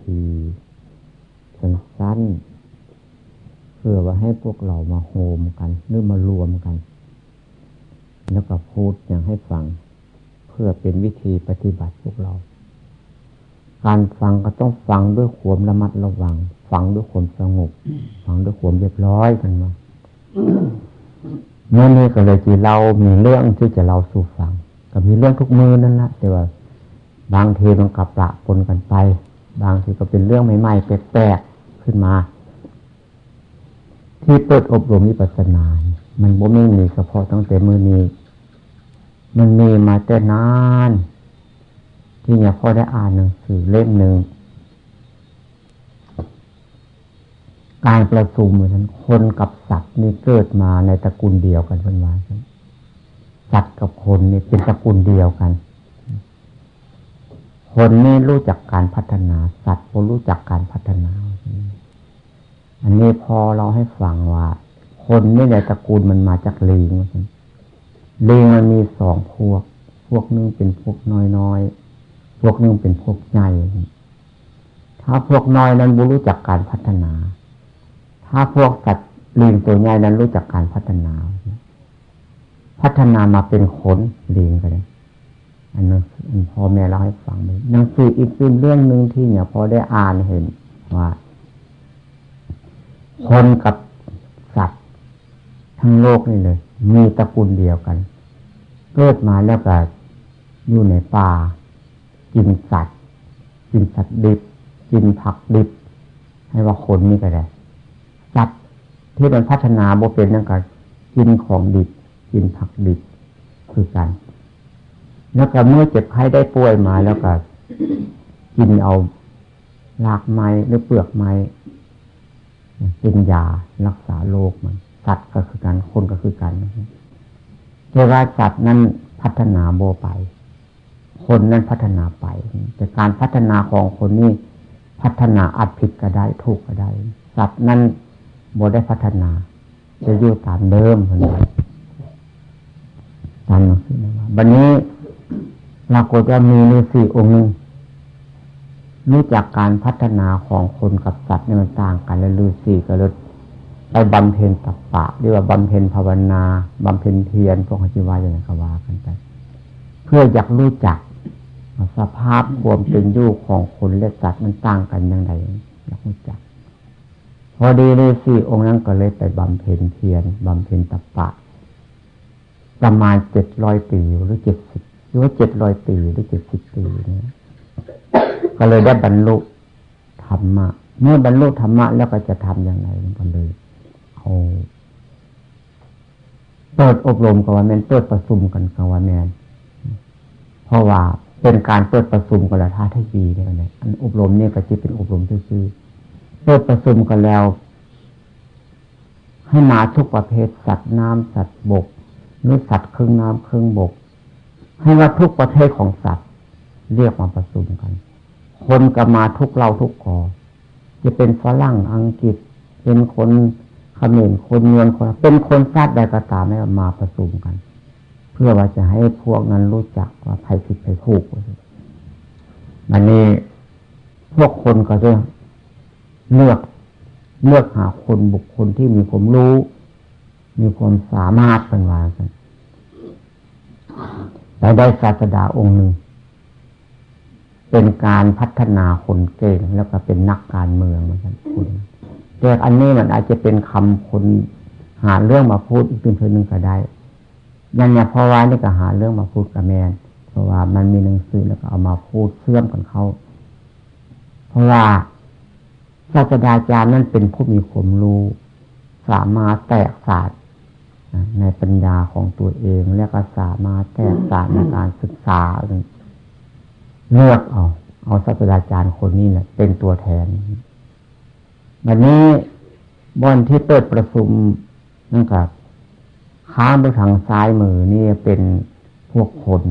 ทีสั้นๆเพื่อว่าให้พวกเรามาโฮมกัน หรือมารวมกัน แล้วก็พูดอย่างให้ฟัง เพื่อเป็นวิธีปฏิบัติพวกเรา การฟังก็ต้องฟังด้วยความระมัดระวัง ฟังด้วยความสงบฟังด้วยความเรียบร้อยกันมาเมื่อนี้ก็เลยที่เรามีเรื่องที่จะเราสู่ฟัง ก็มีเรื่องทุกมือนั่นแหละแต่ว่า บางทีมันกับปะปนกันไป บางทีก็เป็นเรื่องใหม่ๆแปลกๆขึ้นมา ที่เปิดอบรมวิปัสสนา มันบ่ไม่มีเฉพาะตั้งแต่มือนี้ มันมีมาแต่นาน ที่เนี่ยพ่อได้อ่านหนังสือเล่มหนึ่งการประชุมเหมือนคนกับสัตว์นี่เกิดมาในตระกูลเดียวกันเป็นว่าสัตว์กับคนนี่เป็นตระกูลเดียวกัน คนนี่รู้จักการพัฒนา สัตว์ก็รู้จักการพัฒนา อันนี้พอเราให้ฟังว่า คนนี่ในตระกูลมันมาจากลิงลิงมันมีสองพวก พวกนึงเป็นพวกน้อยๆ พวกนึงเป็นพวกใหญ่ถ้าพวกน้อยนั้นรู้จักการพัฒนา ถ้าพวกสัตว์ลิงตัวใหญ่นั้นรู้จักการพัฒนา พัฒนามาเป็นขนลิงก็เลย อันนั้นพ่อแม่เล่าให้ฟังหนังสืออีกเป็นเรื่องหนึ่งที่เนี่ยพอได้อ่านเห็นว่าคนกับสัตว์ทั้งโลกนี่เลย มีตระกูลเดียวกัน เกิดมาแล้วก็อยู่ในป่า กินสัตว์ กินสัตว์ดิบ กินผักดิบ ให้ว่าคนนี่ก็ได้สัตว์ที่มันพัฒนาโบเป็นนั่นก็กินของดิบ กินผักดิบคือกัน แล้วก็เมื่อเจ็บไข้ได้ป่วยมาแล้วก็กินเอารากไม้หรือเปลือกไม้เป็นยารักษาโรคมัน สัตว์ก็คือกันคนก็คือกันแต่ว่าสัตว์นั้นพัฒนาโบไป คนนั้นพัฒนาไป แต่การพัฒนาของคนนี้พัฒนาอัดผิดก็ได้ถูกก็ได้ สัตว์นั้นโบได้พัฒนา จะอยู่ตามเดิมเหมือนกันตามนั้นว่าบันนี้ ปรากฏว่ามีฤาษีองค์หนึ่งรู้จักการพัฒนาของคนกับสัตว์เนี่ยมันต่างกันและฤาษีก็เลยไปบำเพ็ญตับปะเรียกว่าบำเพ็ญภาวนาบำเพ็ญเพียรพวกจิวาอย่างไรก็ว่ากันไป เพื่ออยากรู้จักสภาพความเป็นอยู่ของคนและสัตว์มันต่างกันอย่างไรอยากรู้จัก พอดีเลยสี่องค์นั้นก็เลยไปบำเพ็ญเพียรบำเพ็ญตปะ ประมาณเจ็ดร้อยปีหรือเจ็ดสิบ รือว่าเจ็ดร้อยปีหรือเจ็ดสิบปีเนี่ยก็เลยได้บรรลุธรรมะ เมื่อบรรลุธรรมะแล้วก็จะทำอย่างไรมันก็เลยเอาเปิดอบรมกับว่าแมนเปิดประชุมกันกับว่าแมนเพราะว่าเป็นการเปิดประชุมกันละท่าที่ดีเนี่ยอันอบรมเนี่ยก็จะเป็นอบรมซื่อเพื่อประชุมกันแล้ว ให้มาทุกประเภทสัตว์น้ำสัตว์บกหรือสัตว์ครึ่งน้ำครึ่งบก ให้ว่าทุกประเภทของสัตว์ เรียกมาประชุมกัน คนก็มาทุกเราทุกกอจะเป็นฝรั่งอังกฤษ เป็นคนเขมรคนเมืองคนเป็นคนชาติใดก็ตามให้มาประชุมกัน เพื่อว่าจะให้พวกนั้นรู้จักว่าภัยผิดภัยถูกอันนี้พวกคนก็จะเลือกเลือกหาคนบุคคลที่มีความรู้ มีความสามารถเป็นว่ากัน แต่ได้ศาสดาองค์หนึ่ง เป็นการพัฒนาคนเก่งแล้วก็เป็นนักการเมืองเหมือนกันคุณแต่อันนี้มันอาจจะเป็นคำคนหาเรื่องมาพูดอีกเป็นเพื่อนหนึ่งก็ได้ยังเนี่ยเพราะว่านี่ก็หาเรื่องมาพูดกับแมนเพราะว่ามันมีหนังสือแล้วก็เอามาพูดเชื่อมกันเขาเพราะว่าศาสตราจารย์นั้นเป็นผู้มีความรู้ สามารถแตกศาสตร์ ในปัญญาของตัวเอง และก็สามารถแตกศาสตร์ในการศึกษา เลือกเอา เอาศาสตราจารย์คนนี้แหละเป็นตัวแทน วันนี้บอนที่เปิดประชุมนั่นกับข้ามไปทางซ้ายมือนี่เป็นพวกคน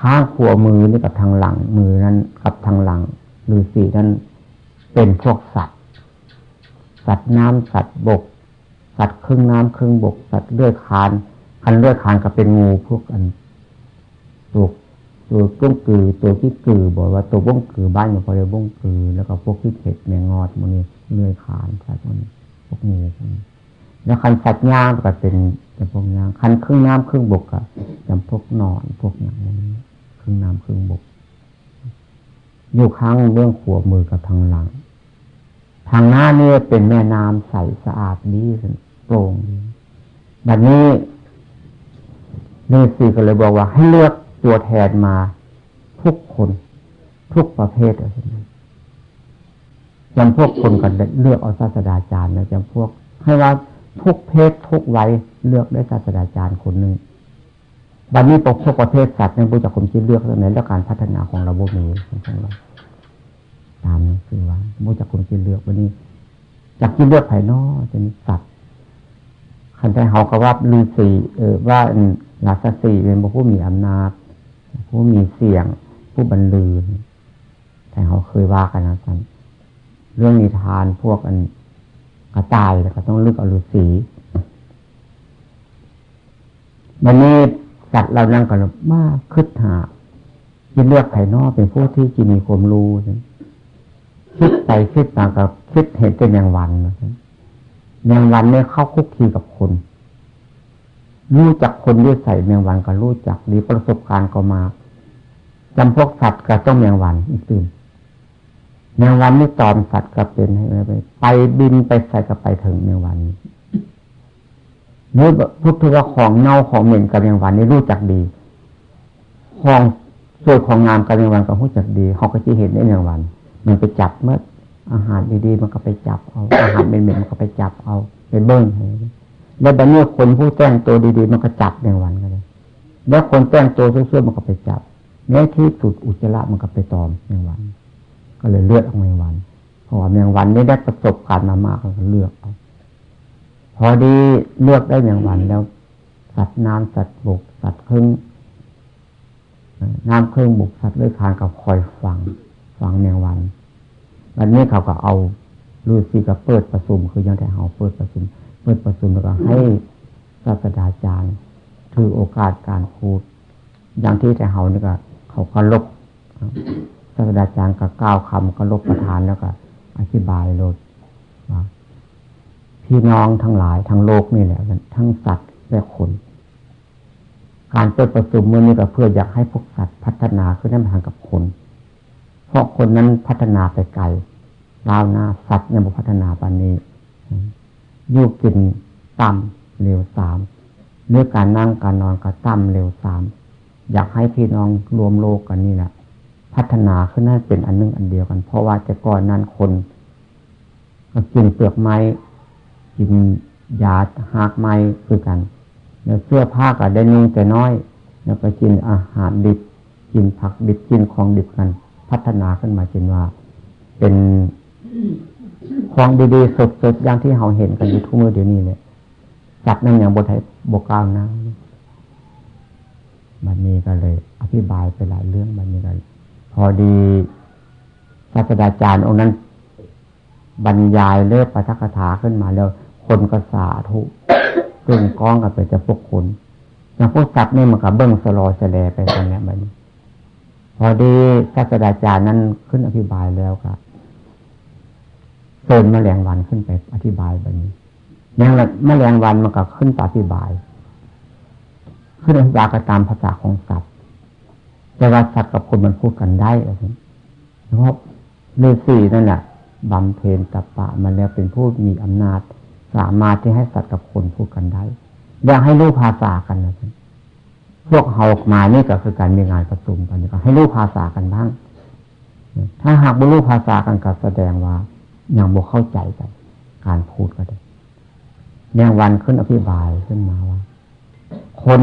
ข้างขวามือนี่กับทางหลังมือนั้นกับทางหลังหรือสีนั้นเป็นพวกสัตว์ สัตว์น้ำสัตว์บก สัตว์ครึ่งน้ำครึ่งบก สัตว์เลือดคานคันเลือดคานก็เป็นงูพวกอันพวตัวก้งกือตัวที่กือบอกว่าตัวบ้งกือบ้านอยู่พอเลยบ้งกือ แล้วก็พวกที่เผ็ดแมงงอดมันนี่เลื่อยขานสัตว์มันพวกงูพวกนี้แล้วคันสัตว์ย่างก็เป็นจำพวกย่างคันครึ่งน้ำครึ่งบกก็จำพวกนอนพวกอย่างนี้ครึ่งน้ำครึ่งบก อยู่ข้างเบื้องขวบมือกับทางหลังทางหน้านี่เป็นแม่น้ำใสสะอาดดี โปร่งแบบนี้นี่สีก็เลยบอกว่า ให้เลือกตัวแทนมา ทุกคน ทุกประเภทอะไรจำพวกคนกันเลือกเอาศาสดาจารย์นะจำพวก ให้ว่าทุกเพศทุกวัยเลือกได้ศาสดาจารย์คนหนึ่งบัดนี้ปกพวกประเภทสัตว์ในบุญจากคนที่เลือกเรื่องไหนแล้วการพัฒนาของเราบุมีของเราตามนัคือว่าบุญจากคนที่เลือกวันนี้จากที่เลือกภายนอกจะมีสัตว์ คันใจเขาก็ว่าลือสีเออว่าลาสสีเป็นผู้มีอำนาจ ผู้มีเสียง ผู้บรรลือ แต่เขาเคยว่ากันนะท่านเรื่องนิทานพวกอันกระต่ายแล้วก็ต้องเลือกอรุสีวันนี้สัตว์เรานั่งกันมากคึดหาคิดเลือกไข่นอกเป็นผู้ที่จะมีความรู้คิดไปคิดมากับคิดเห็นเป็นอย่างวันนะ แมงวันเนี่เข้าคุกคีกับคน รู้จักคนด้วยใส่แมงวันก็รู้จักดีประสบการณ์ก็มาจำพวกสัตว์ก็ต้องแมงวันอีกตื่นแมงวันนี่ตอมสัตว์ก็เป็นให้ไปไปบินไปใส่ก็ไปถึงแมงวันนี่พุทธว่าของเน่าของเหม็นกับแมงวันนี่รู้จักดี ของสวยของงามกับแมงวันก็รู้จักดีเขาก็จะเห็นในแมงวัน มันไปจับเมื่อ อาหารดีๆมันก็ไปจับเอา อาหารเหม็นๆมันก็ไปจับเอาไปเบิ้งแล้วบัดนี้คนผู้แต่งตัวดีๆมันก็จับแมงวันกันเลย แล้วคนแต่งตัวเสื่อๆมันก็ไปจับแม้ที่สุดอุจจาระมันก็ไปตอมแมงวัน ก็เลยเลือดออกแมงวันเพราะว่าแมงวันไม่ได้ประสบการณ์มามากก็เลือกเอาพอดีเลือกได้แมงวันแล้ว สัตว์น้ำสัตว์บกสัตว์ครึ่งน้ำเครื่องบุกสัตว์เลื้อยคานกับคอยฟังฟังแมงวัน วันนี้เขาก็เอาลูซีก็เปิดประชุมคือยังแต่เขาเปิดประชุม เปิดประชุมแล้วก็ให้ศาสตราจารย์ถือโอกาสการพูด อย่างที่แต่เขานี่ก็ เขาก็ลบศาสตราจารย์ก็ก้าวคำก็ลบประธานแล้วก็ อธิบายลดว่าพี่น้องทั้งหลายทั้งโลกนี่แหละทั้งสัตว์และคนการเปิดประชุมเมื่อนี้ก็เพื่ออยากให้พวกสัตว์พัฒนาขึ้นในทางกับคน เพราะคนนั้นพัฒนาไปไกล ลาวนาสัตว์ยังบุพัฒนาปานนี้ยุกินต่ำเร็วสามเนื้อการนั่งการนอนก็ต่ำเร็วสามอยากให้พี่น้องรวมโลกกันนี่แหละพัฒนาขึ้นให้เป็นอันนึงอันเดียวกัน เพราะว่าแต่ก่อนนั้นคนกินเปลือกไม้กินยาหากไม้คือกันแล้วเสื้อผ้าก็ได้นุ่งแต่น้อย แล้วก็กินอาหารดิบกินผักดิบกินของดิบกัน พัฒนาขึ้นมาจนว่า เป็น ของดีๆสดๆอย่างที่เราเห็นกันอยู่ทุกมือเดี๋ยวนี้เลยจัดนั่นอย่างบทไทยบกาวนะบันนี้ก็เลย อธิบายไปหลายเรื่องบันนี้ก็พอดีศาสตราจารย์องค์นั้น บรรยายเลือกปทักถาขึ้นมาแล้ว คนก็สาธุตึงก้องกับไปจะพวกคนอย่างพวกสัตว์นี่มันกับเบิ้งสโลสแลไปตรงนี้บันนี้ พอดีศาสตราจารย์นั้นขึ้นอธิบายแล้วครับ เชิญแมลงวันขึ้นไปอธิบายแบบนี้แมลงแมลงวันมันก็ขึ้นอธิบาย ขึ้นอธิบายก็ตามภาษาของสัตว์แต่ว่าสัตว์กับคนมันพูดกันได้เพราะฤาษีนั่นแหละบำเพ็ญตัปะมาแล้วเป็นผู้มีอำนาจ สามารถที่ให้สัตว์กับคนพูดกันได้อยากให้รู้ภาษากันนะพวกเขาออกมานี่ก็คือการมีงานประชุมกันก็ให้รู้ภาษากันบ้าง ถ้าหากบรรลุภาษากันก็แสดงว่า ยังบกเข้าใจกัน การพูดก็ได้แมงวันขึ้นอธิบายขึ้นมาว่า คน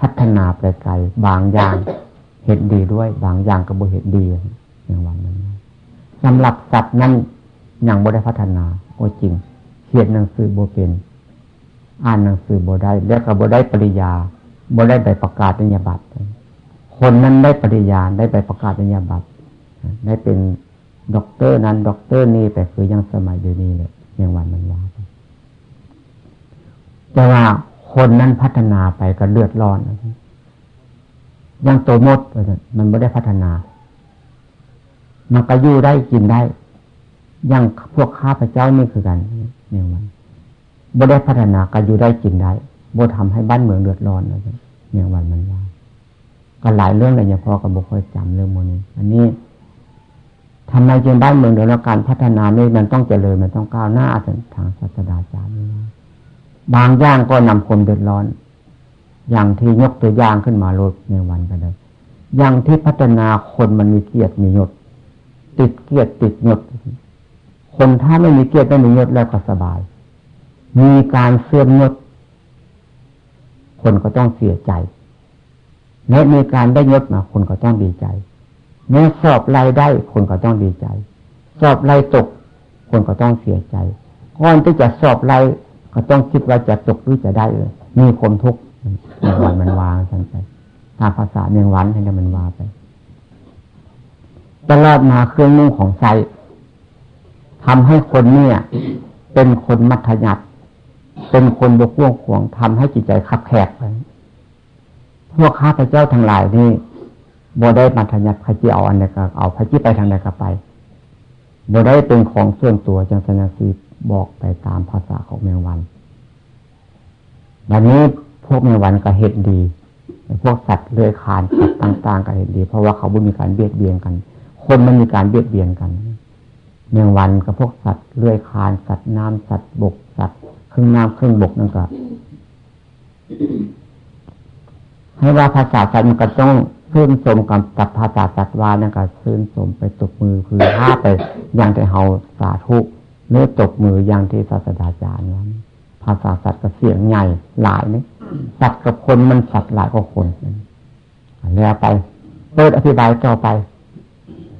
พัฒนาไปไกลบางอย่างเห็นดีด้วย บางอย่างก็บ่เห็นดีแมงวันนั้นสำหรับสัตว์นั้นยังบ่ได้พัฒนา โอ้จริงเขียนหนังสือโบเป็น อ่านหนังสือโบได้แล้วก็โบได้ปริยาโบได้ใบประกาศนิยบัตรคนนั้นได้ปริยาได้ใบประกาศนิยบัตรได้เป็น ด็อกเตอร์นั้นด็อกเตอร์นี่แต่คือยังสมัยเดียวนี้เลยยังวันมันว่าแต่ว่าคนนั้นพัฒนาไปก็เลือดร้อนยังโตมดมันไม่ได้พัฒนา มันก็อยู่ได้กินได้ยังพวกข้าพเจ้านี่คือกันเนี่ยมันบ่ได้พัฒนาก็อยู่ได้กินได้บ่ทำให้บ้านเมืองเดือดร้อนเลยเนี่ยวันมันว่าก็หลายเรื่องเลยเนี่ยพอกับบุคคลจำเรื่องโมนี้อันนี้ ทำไมจึงบ้านเมืองเดือดร้อนการพัฒนาไม่มันต้องเจริญมันต้องก้าวหน้าทางศาสนาจารย์บางอย่างก็นำคนเดือดร้อน อย่างที่ยกตัวอย่างขึ้นมาโลดในวันก็ได้อย่างที่พัฒนาคนมันมีเกียรติมียศ ติดเกียรติติดยศคนถ้าไม่มีเกียรติไม่มียศแล้วก็สบาย มีการเสื่อมยศ คนก็ต้องเสียใจ และมีการได้ยศมาคนก็ต้องดีใจ แม้สอบรายได้คนก็ต้องดีใจ สอบรายตก คนก็ต้องเสียใจก่อนที่จะสอบรายก็ต้องคิดว่าจะตกหรือจะได้เลยมีความทุกข์ในวันมันวางฉันไปตามภาษาเมียงวันให้มันวาไปตลอดมาเครื่องนุ่งของใจทำให้คนเนี่ย เป็นคนมัธยัติเป็นคนบกว่งขวงทำให้จิตใจขับแคบไปพวกข้าพเจ้าทั้งหลายนี่ บได้มัธยัติพระเจ้าอันใดก็เอาพระจีไปทางใดก็ไปบได้เป็นของส่วนตัวจังสัญญาสีบอกไปตามภาษาของเมืองวัน วันนี้พวกเมืองวันก็เห็นดี พวกสัตว์เลื้อยคานสัตว์ต่าง ๆ ก็เห็นดี เพราะว่าเขาไม่มีการเบียดเบียนกัน คนมันมีการเบียดเบียนกัน เมืองวันกับพวกสัตว์เลื้อยคานสัตว์น้ำสัตว์บก สัตว์ครึ่งน้ำครึ่งบกนั่นก็ให้ว่าภาษาสัตว์มันก็ต้อง ซื่นสมกับกับภาษาสัตว์วานั่นก็ซื่นสมไปตกมือคือท่าไปอย่างที่เฮาสาธุเนื้อตกมืออย่างที่ศาสดาจารย์นั้นภาษาสัตว์ก็เสียงใหญ่หลายนี่สัตว์กับคนมันสัตว์หลายกว่าคนแล้วไปเปิดอธิบายต่อไป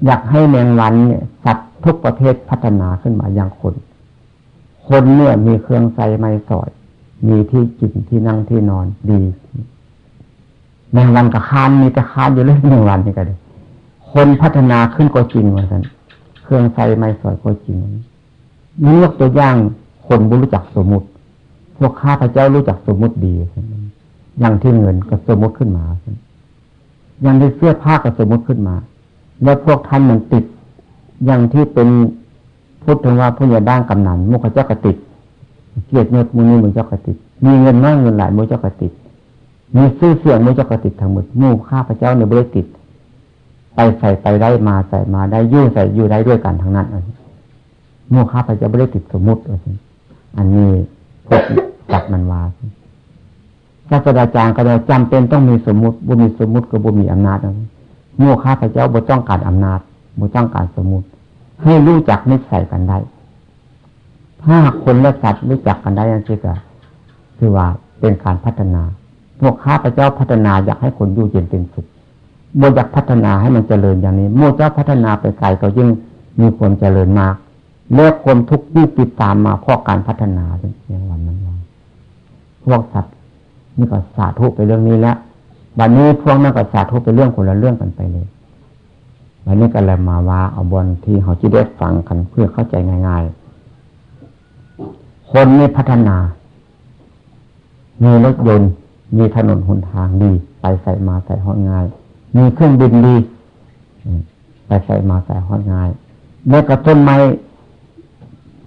อยากให้แมงวันเนี่ยสัตว์ทุกประเทศพัฒนาขึ้นมาอย่างคน คนเนี่ยมีเครื่องใส่ไม้สอย มีที่กินที่นั่งที่นอนดี แมงวันกับคานมีแต่คานอยู่เรื่อยแมงวันนี่ก็เลยคนพัฒนาขึ้นก็จริงเหมือนกันเครื่องใส่ไม้สอยก็จริงนี่ยกตัวอย่างคนบุรู้จักสมมุติ พวกข้าพระเจ้ารู้จักสมมุติดีอย่างที่เงินก็สมมุติขึ้นมาอย่างที่เสื้อผ้าก็สมมุติขึ้นมา แล้วพวกท่านมันติด อย่างที่เป็นพูดถึงว่าผู้ใหญ่บ้านกำนันมุขเจ้ากติดเกียรติเงินมูนี่มุเจ้ากติด มีเงินมากเงินหลายมุเจ้ากติด มีซื้อเสียงมุเจ้ากติดทั้งหมดมู่ข้าพระเจ้าในบริติดไปใส่ไปได้มาใส่มาได้ยู่ใส่ยู่ได้ด้วยกันทั้งนั้นมูข้าพระเจ้าบริติดสมมุติอันนี้พวกจักมันวาศาสตราจารย์ก็เลยจำเป็นต้องมีสมมุติบุมีสมมุติกับบุมีอำนาจมู่ข้าพระเจ้าบุต้องการอำนาจบุต้องการสมมุติ ให้รู้จักนิสัยกันได้ถ้าคนและสัตว์รู้จักกันได้นั่นก็คือว่าเป็นการพัฒนา พวกข้าพระเจ้าพัฒนาอยากให้คนอยู่เย็นเป็นสุขโมอยากพัฒนาให้มันเจริญอย่างนี้โมเจ้าพัฒนาไปไกลก็ยิ่งมีความเจริญมากเลือกคนทุกข์ที่ติดตามมาเพราะการพัฒนาอย่างวันนั้นวันพวกสัตว์นี่ก็สาธุไปเรื่องนี้แล้ววันนี้พวกนั้นก็สาธุไปเรื่องคนละเรื่องกันไปเลยวันนี้ก็เลยมาว่าเอาบนที่เขาจีได้ฟังกันเพื่อเข้าใจง่ายๆ คนนี้พัฒนา มีรถยนต์ มีถนนหนทางดี ไปใส่มาใส่ห้องง่าย มีเครื่องบินดีไปใส่มาใส่ห้องง่ายเมื่อกระต้นไม้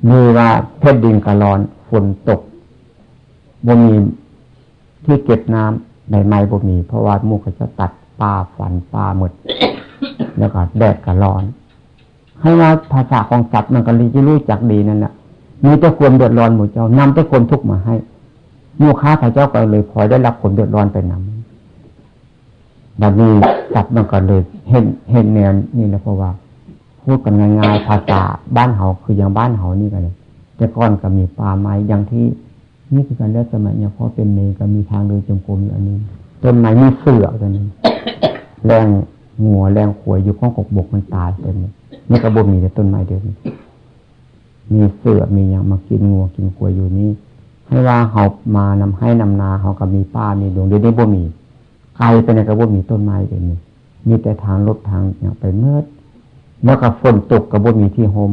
มีว่าเพชรดินกระรอนฝนตกบ่มีที่เก็บน้ำในไม้บ่มี เพราะว่ามูกจะตัดป่าฝันป่าหมด แล้วก็แดดก็ร้อน ให้ว่าภาษาของสัตว์มันก็รีจะรู้จักดีนั่นแหละมีแต่ความเดือดร้อนหมู่เจ้านำแต่ความทุกข์มาให้ มูค้าพระเจ้าก็เลยพลอยได้รับผลเดือดร้อนไปนำบัดนี้สัตว์มันก็เลยเห็นเห็นแนวนี่นะเพราะว่า พูดกันง่ายๆภาษาบ้านเขาคืออย่างบ้านเขานี่กันเลยแต่ก่อนก็มีป่าไม้อย่างที่นี่คือการเลือกสมัยเนี่ยพอเป็นเนก็มีทางเดินจงกรมอยู่อันนี้ต้นไม้มีเสือตัวนี้แรงงัวแรงขวยอยู่ข้องกบกมันตายเป็นนี่กระบมีแต่ต้นไม้เดียวมีเสือมีอย่างมากินงัวกินขวยอยู่นี่ ให้ว่าเขามานำให้นำนาเขากับมีป้ามีดวงเดียวนี้บ่มีไกลไปในกระบมีต้นไม้เดียวนี้มีแต่ทางรถทางอย่างไปเมื่อเมื่อกับฝนตกกระบมีที่โฮม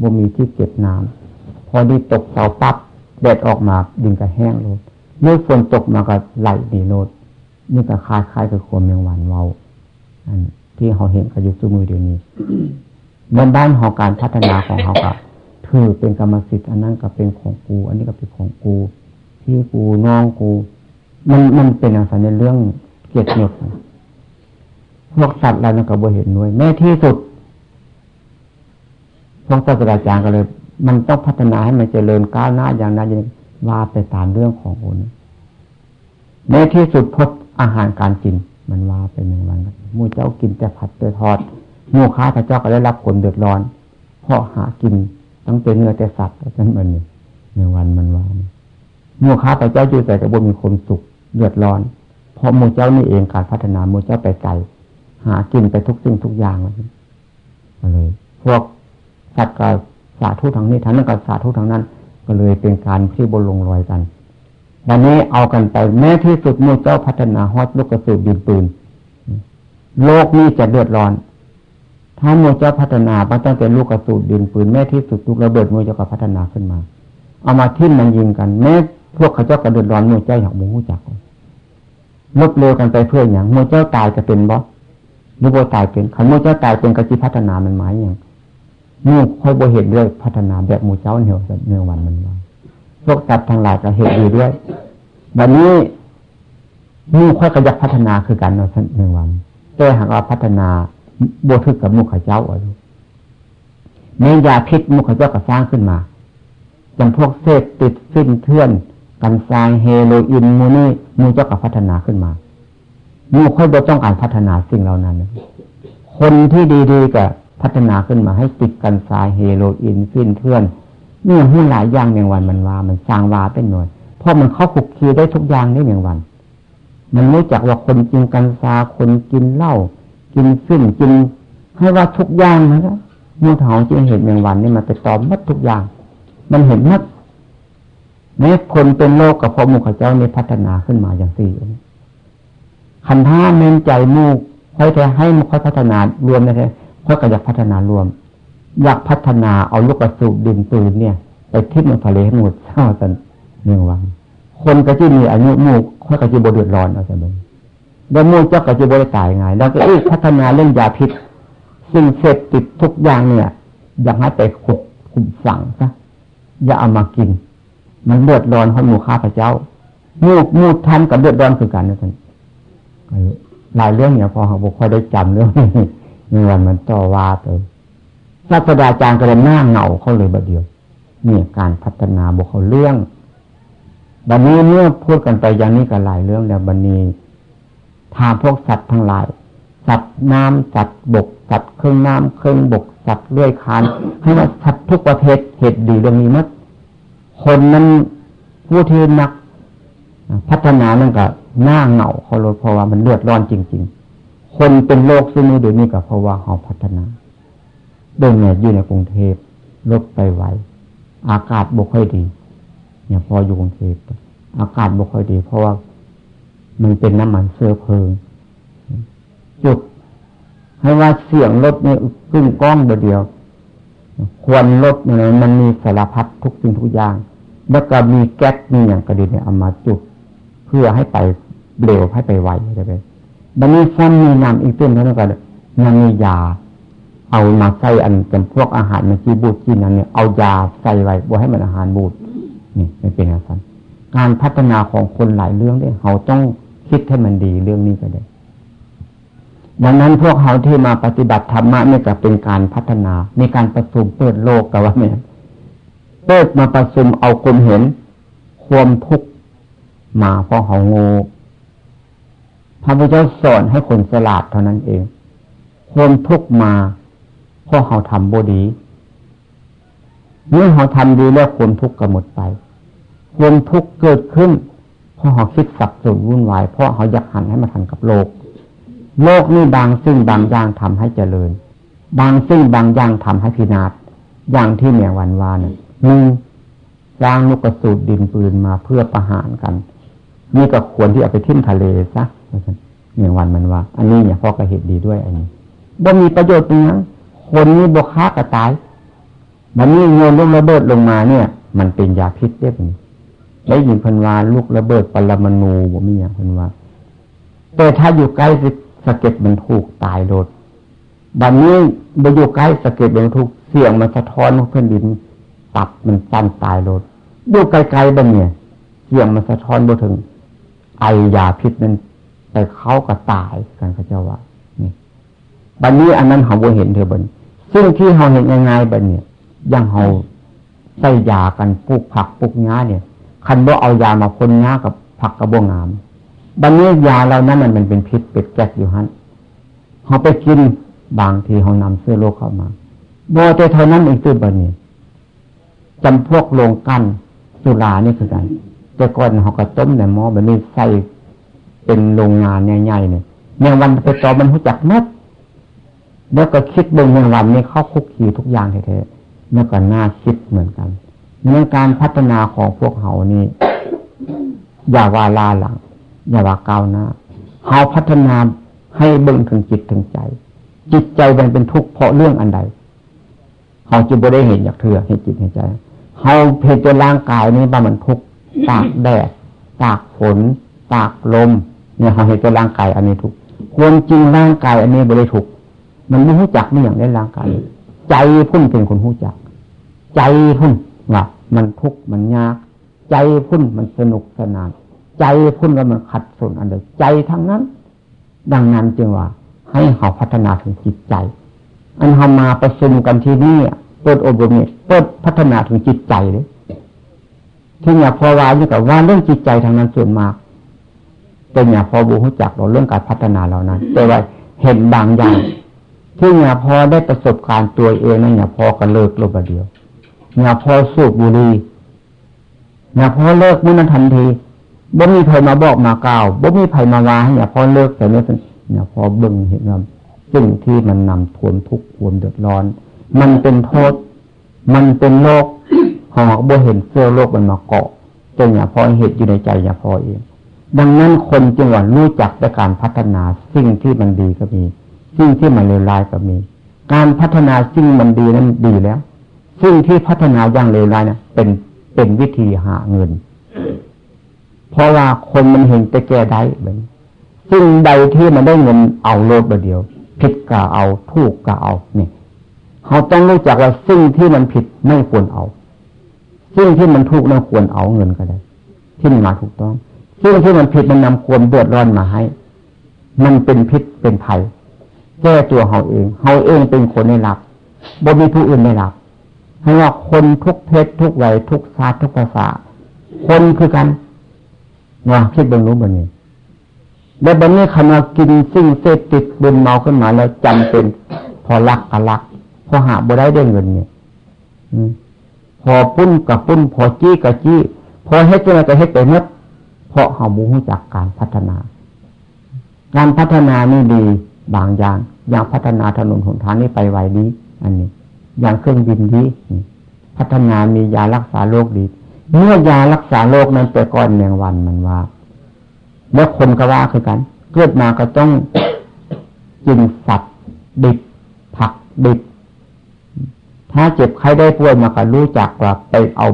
บ่มีที่เก็บน้ำพอดีตกเสาปั๊บแดดออกมาดินก็แห้งลงเมื่อฝนตกมาก็ไหลดีโนดนี่ก็คล้ายคล้ายกับความเมียงวันเว้าอันที่เขาเห็นกันอยู่สมือเดียวนี้บนด้านของการพัฒนาของเขาก็ ถือเป็นกรรมสิทธิ์อันนั้นก็เป็นของกู อันนี้ก็เป็นของกู ที่กูน้องกู มันมันเป็นอย่าในเรื่องเกียรติยศพวกสัตว์เราเนี่ยก็บ่เห็นด้วยแม้ที่สุดพวกศาสตราจารย์ก็เลย มันต้องพัฒนาให้มันเจริญก้าวหน้าอย่างนั้นอย่างว่าไปตามเรื่องของคนแม้ที่สุดพบอาหารการกิน มันว่าเป็นอย่างนั้นมูเจ้ากินแต่ผัดแต่ทอดมูค้าพระเจ้าก็ได้รับผลเดือดร้อนเพราะหากิน ตั้งเป็นเนื้อแต่สัตว์นั่นมันในวันมันว่ามูค้าพระเจ้าอยู่แต่กระบวนมีความสุขเดือดร้อนเพราะมูเจ้านี่เองการพัฒนามูเจ้าไปไกลหากินไปทุกสิ่งทุกอย่างเลยพวกสัตว์กับสาธุทางนี้ทั้งนั้นกับสาธุทางนั้น ก็เลยเป็นการที่บนลงรอยกันวันนี้เอากันไปแม้ที่สุดมูเจ้าพัฒนาฮอตลูกกระสุนดินปืน โลกนี้จะเดือดร้อน ถ้ามูเจ้าพัฒนาตั้งแต่ลูกกระสุนดินปืนแม้ที่สุดลูกระเบิดมูเจ้าก็พัฒนาขึ้นมา เอามาทิ้มมันยิงกัน แม้พวกเขาเจ้ากระเดือดร้อนมูเจ้าอยากมูหูจักลบเร็วกันไปเพื่ออย่างมูเจ้าตายจะเป็นบ่หรือบ่ตายเป็นขันมูเจ้าตายเป็นกระจิพัฒนามันหมายอย่างมูค่อยบ่เห็นด้วยพัฒนาแบบมูเจ้าเหนียวเนื้อวันมันว่าพวกสัตว์ทั้งหลายก็เห็นดีด้วยวันนี้มูค่อยกระยักพัฒนาคือกันเนาะหนึ่งวันแต่หากว่าพัฒนา โบทึกกับมูขเจ้าอะแม้ยาพิษมูขเจ้าก็สร้างขึ้นมาอย่างพวกเสพติดสิ้นเทื่อน กันทรายเฮโรอีนมูนี่มูเจ้าก็พัฒนาขึ้นมามูค่อยบ่ต้องการพัฒนาสิ่งเหล่านั้น คนที่ดีๆก็พัฒนาขึ้นมาให้ติดกันทรายเฮโรอีนสิ้นเทื่อนนี่หุ้นหลายอย่างอย่งวันมันว่า มันสร้างวาเป็นหน่วยเพราะมันเข้าคุกคีได้ทุกอย่างนี่อย่งวัน มันรู้จักว่าคนกินกัญชาคนกินเหล้า กินซึ่งกินให้ว่าทุกอย่างนะครับมูเถาจึงเห็นอย่างวันนี่มันไปตอมมัดทุกอย่าง มันเห็นมัดแม้คนเป็นโรคกับพอมูขเจ้าในพัฒนาขึ้นมาอย่างสี่ขันท่าเมนใจมูค่อยแท้ให้มูค่อยพัฒนารวมนะแท้ค่อยกระยับพัฒนารวม อยากพัฒนาเอาลูกกระสุนดินปืนเนี่ย ไปทิ้งลงทะเลให้หมดเท่ากันหนึ่งวันคนก็จะมีอายุมูกค่อยก็จะบดเดือดร้อนเอาแต่เดิม แล้วมูกเจ้าก็จะบดตายไง แล้วก็อีกพัฒนาเล่นยาพิษซึ่งเสพติดทุกอย่างเนี่ย อย่าให้ไปขุดขุมฝังซะอย่าเอามากิน มันเดือดร้อนของมูข้าพระเจ้ามูกมูดทันกับเดือดร้อนคือกันนะท่านหลายเรื่องเนี่ยพอเขาบอกค่อยได้จำเรื่องนี้ในวันมันต่อว่าไปศาสดาจารย์ก็เลยหน้าเหงาเขาเลยบัดเดียวเนี่ยการพัฒนาบุคคลเรื่องบันนี้เมื่อพูดกันไปอย่างนี้ก็หลายเรื่องแล้วบันนี้ ถามพวกสัตว์ทั้งหลาย สัตว์น้ำสัตว์บก สัตว์เครื่องน้ำเครื่องบก สัตว์เลื่อยคานให้ว่าสัตว์ทุกประเภทเหตุดีเรื่องนี้มัดคนนั้นผู้ที่นัก พัฒนานั่นก็หน้าเหงาเขาเลยเพราะว่ามันเลือดร้อนจริง ๆ คนเป็นโรคซึ่งนี้เดี๋ยวนี้ก็เพราะว่าเขาพัฒนาเดินเนี่ยอยู่ในกรุงเทพรถไปไหวอากาศบกค่อยดี เนี่ยพออยู่กรุงเทพอากาศบกค่อยดี เพราะว่า มันเป็นน้ำมันเสื้อเพลิง จุด ให้ว่าเสียงรถเนี่ยขึ้นกล้องเดียว ควรรถเนี่ยมันมีสารพัดทุกสิ่งทุกอย่าง แล้วก็มีแก๊สมีอย่างกระดิ่งเนี่ยเอามาจุด เพื่อให้ไปเร็วให้ไปไวจะไปบันนี้ซ้ำมีน้ำอีกเต้นแล้วก็ยังมียา เอามาใส่อันเป็นพวกอาหารมันจีบูดจีนั้นเนี่ยเอายาใส่ไว้บ่ให้มันอาหารบูดนี่ไม่เป็นอะไรการพัฒนาของคนหลายเรื่องเนี่ยเขาต้อง คิดให้มันดีเรื่องนี้ก็ได้ ดังนั้นพวกเขาที่มาปฏิบัติธรรมะเนี่ยจะเป็นการพัฒนาในการประชุมเปิดโลกกับว่าเนี่ยเปิดมาประชุมเอาคนเห็น ความทุกข์มาเพราะเขาโง่พระพุทธเจ้าสอนให้คนสลาดเท่านั้นเอง ความทุกข์มาเพราะเขาทำบดีเมื่อเขาทำดีแล้วความทุกข์ก็หมดไป ความทุกข์เกิดขึ้น เพราะเขาคิดสับสนวุ่นวาย เพราะเขาอยากหันให้มาทันกับโลก โลกนี่บางซึ่งบางอย่างทำให้เจริญ บางซึ่งบางอย่างทำให้พินาศอย่างที่เมียวันวานหนึ่งสร้างลูกกระสุนดินปืนมาเพื่อประหารกัน นี่ก็ควรที่เอาไปทิ้มทะเลซะเมียวันมันว่า อันนี้เนี่ยพ่อก็เห็นดีด้วยอันนี้บ่มีประโยชน์ตรงนั้นคนนี้บกค้ากระตายมันนี่โยนลูกระเบิดลงมาเนี่ย มันเป็นยาพิษเรียบนี้ ได้ยินพันวาลูกระเบิดปรมาณูบ่มีอย่างพันวาแต่ถ้าอยู่ใกล้สะเก็ดมันถูกตายโดดบัดนนี้ไปอยู่ใกล้สะเก็ดมันถูกเสียงมันสะท้อนของแผ่นดิน ตับมันสั้นตายโดดอยู่ไกลๆบันเนี่ยเสียงมันสะท้อนบ่ถึง ไอยาพิษนั้นแต่เขาก็ตายกันเขาเจ้าว่านี่บัดนนี้อันนั้นเขาบ่เห็นเธอบันซึ่งที่เขาเห็นง่ายๆบันเนี่ยยังเขาใส่ยากันปลูกผักปลูกญ้าเนี่ย คันว่าเอายามาพ่นญ้ากับผักกระบวงงามบันนี้ยาเรานั้นมันเป็นพิษเป็ดแก๊สอยู่ฮันเขาไปกินบางทีเขานำเสื้อโลกเข้ามาโดยแต่เท่านั้นเองตื้อบันนี้จำพวกโรงกั้นสุรานี่คือกัน แต่ก่อนเขาก็ต้มในหม้อแบบนี้ใส่เป็นโรงงานใหญ่ๆเนี่ยเมื่อวันไปต่อมันหูจักมัดแล้วก็คิดเบื้องในวันนี้เข้าคุกคีทุกอย่างแท้ๆแล้วก็น่าคิดเหมือนกัน เรื่องการพัฒนาของพวกเขานี่อย่าว่าลาหลัง อย่าว่าก้าวหน้าเขาพัฒนาให้เบิ่งถึงจิตถึงใจ จิตใจมันเป็นทุกข์เพราะเรื่องอันใดเขาจะบ่ได้เห็นอยากเถื่อเห็นจิตเห็นใจเขาเห็นตัวร่างกายนี้ว่ามันทุกข์ตากแดดตากฝนตากลม เนี่ยเขาเห็นตัวร่างกายอันนี้ทุกข์ควรจริงร่างกายอันนี้บริทุกข์มันไม่รู้จักไม่อย่างได้ร่างกายใจพุ่นเป็นคนรู้จัก ใจพุ่น ว่ามันทุกข์มันยาก ใจพุ่นมันสนุกสนาน ใจพุ่นว่ามันขัดสนอันใดใจทั้งนั้น ดังนั้นจึงว่า ให้เขาพัฒนาถึงจิตใจ อันทำมาประชุมกันที่นี่เปิดอบรมเนี่ยเปิดพัฒนาถึงจิตใจเลยที่เนี่ยพอวานี่ยกับว่าเรื่องจิตใจทางนั้นส่วนมากแต่เนี่ยพอบูรู้จักเราเรื่องการพัฒนาเรานั้นแต่ว่าเห็นบางอย่างที่เนี่ยพอได้ประสบการณ์ตัวเองนั่นเนี่ยพอกันเลิกลบเดียว เนี่ยพอสูบบุหรี่เนี่ยพอเลิกมื่อนั้นทันทีบ่มีใครมาบอกมากล่าวบ่มีใครมาว่าเนี่ยพอเลิกแต่เนี่ยเนี่ยพอเบิ่งเห็นว่าสิ่งที่มันนำทวนทุกข์ทวนเดือดร้อน มันเป็นโทษ มันเป็นโรคหอกบ่เห็นเสื้อโลกมันมาเกาะจนอย่าพอเหตุอยู่ในใจอย่าพอเองดังนั้นคนจึงว่ารู้จักในการพัฒนาสิ่งที่มันดีก็มี สิ่งที่มันเลวร้ายก็มี การพัฒนาสิ่งมันดีนั้นดีแล้ว ซึ่งที่พัฒนาอย่างเลวร้ายเนี่ยเป็นเป็นวิธีหาเงิน เพราะว่าคนมันเห็นแต่แก่ได้แบบซึ่งใดที่มันได้เงินเอาโลดเดียวผิดก็เอาถูกก็เอาเนี่ยเขาต้องรู้จักว่าสิ่งที่มันผิดไม่ควรเอาสิ่งที่มันถูกมันควรเอาเงินก็ได้ ที่มันมาถูกต้องสิ่งที่มันผิดมันนำความเดือดร้อนมาให้ มันเป็นพิษเป็นภัยแก้ตัวเขาเองเขาเองเป็นคนได้รับบ่มีผู้อื่น ได้รับให้ว่าคนทุกเพศทุกวัยทุกชาติทุกภาษา คนคือกันว่าคิดบนรู้บนนี้แล้วบนนี้ขณะกินสิ่งเสพติดบุญเมาขึ้นมาแล้วจำเป็นพอรักก็รักพอหาบ่ได้ได้เงินเนี่ยพอปุ้นกับปุ้น พอจี้กับจี้ พอเฮ็ดจะไก็เฮ็ดไปเมื่อเพราะเขาบูรู้จักการพัฒนา การพัฒนานี่ดีบางอย่าง อย่างพัฒนาถนนหนทางนี่ไปไวดี อันนี้ อย่างเครื่องบินดีพัฒนามียารักษาโรคดี เมื่อยารักษาโรคนั้นแต่ก่อนแมงวันมันว่า แล้วคนก็ว่าคือกัน เกิดมาก็ต้องกินสัตว์ดิบผักดิบถ้าเจ็บใครได้ป่วยมาก็รู้จักว่าไปเอา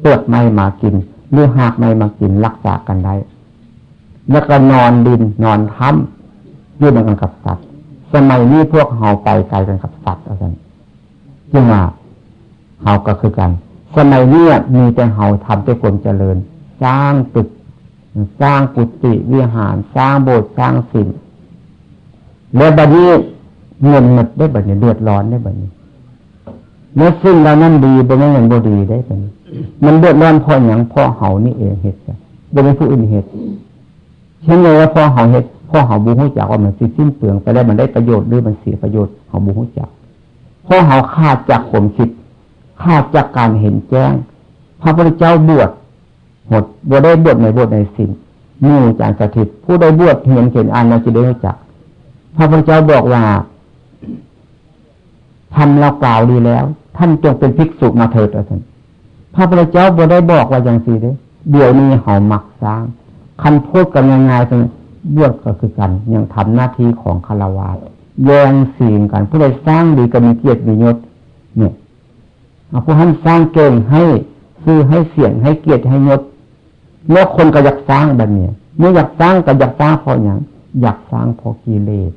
เปลือกไม้มากินหรือหากไม้มากินรักษากันได้ แล้วก็นอนดินนอนท้ำยื่นกันกับสัตว์สมัยนี้พวกเฮาไปไกลกันกับสัตว์อะไร จึงว่าเฮาก็คือกันสมัยนี้มีแต่เฮาทำด้วยความเจริญ สร้างตึก สร้างกุฏิวิหาร สร้างโบสถ์สร้างสินแล้วบัดนี้เงินหมดได้บัดนี้เดือดร้อนได้บัดนี้เมื่อสิ่งเรานั้นดีบ่ไม่ยังบ่ดีได้บัดนี้มันเดือดร้อนเพราะอย่างพ่อเฮานี่เองเหตุบ่เป็นผู้อื่นเหตุเช่นเลยว่าพ่อเฮาเหตุพ่อเฮาบูฮู้จักว่ามันสิสิ้นเปลืองไปแล้วมันได้ประโยชน์หรือมันเสียประโยชน์เฮาบูฮู้จัก เพราะเขาขาดจากผมคิดขาดจากการเห็นแจ้ง พระพุทธเจ้าบวชหมดบวชได้บวชในบวชในสิ่งนี่อาจารย์สถิตผู้ได้บวชเห็นเห็นอ่านเราจะได้รู้จัก พระพุทธเจ้าบอกว่าทำเรากล่าวดีแล้ว ท่านจงเป็นภิกษุมาเถิดท่านพระพุทธเจ้าบวชได้บอกว่าอย่างสี่เด้เดี๋ยวนี้เขาหมักสร้างคันพูดกันยังไงตรงบวชก็คือกันยังทำหน้าที่ของคารวะ แย่งสิ่งกัน ผู้ใดสร้างดีก็มีเกียรติมียศเนี่ยผู้ท่านสร้างเก่งให้ซื้อให้เสียงให้เกียรติให้ยศเมื่อคนก็อยากสร้างแบบนี้เมื่ออยากสร้างก็อยากสร้างเพราะอย่างอยากสร้างพอกิเลส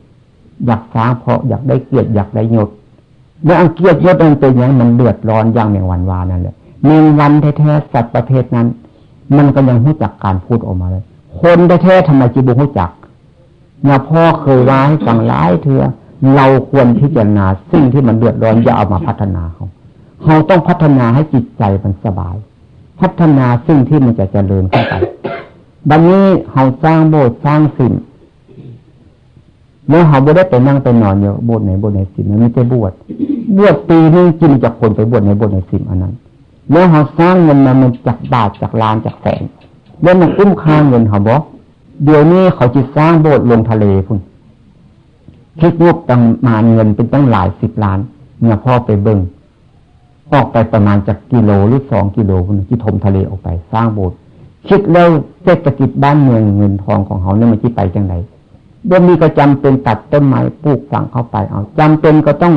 อยากสร้างเพราะอยากได้เกียรติอยากได้ยศแล้วอังเกียรติยศมันเป็นอย่างมันเดือดร้อนอย่างแมงวันวานั่นแหละแมงวันแท้ๆสัตว์ประเภทนั้น มันก็ยังรู้จักการพูดออกมาเลย คนแท้ๆทำไมจีบุรู้จัก นี่ยพ่อเคยว่าให้ฟังหลายเถื่อเราควรพิจารณาสิ่งที่มันเดือดร้อนอย่าเอามาพัฒนาเขาเราต้องพัฒนาให้จิตใจมันสบาย พัฒนาสิ่งที่มันจะเจริญขึ้นไปบัดนนี้เราสร้างโบสถ์สร้างสิ่งเมื่อเขาบ่ได้ไปนั่งไปนอนอยู่บวชในบวชในสิ่งมันไม่ใช่บวชบวชปีนึงกินจากคนไปบวชในบวชในสิ่งอันนั้นเมื่อเขาสร้างเงินมามันจากบาทจากล้านจากแสนแล้วมันอุ้มค่าเงินเขาบอก เดี๋ยวนี้เขาจะสร้างโบสถ์ลงทะเลพุ่นคิดงบตั้งมาเงินเป็นตั้งหลายสิบล้านเนี่ยพ่อไปเบิ้งออกไปประมาณจากกิโลหรือสองกิโลพุ่นที่ทมทะเลออกไป สร้างโบสถ์คิดแล้วเศรษฐกิจบ้านเมืองเงินทองของเขาเนี่ยมันจะไปจังไรเดี๋ยวมีก็จำเป็นตัดต้นไม้ปลูกฝังเข้าไป เอาจำเป็นก็ต้อง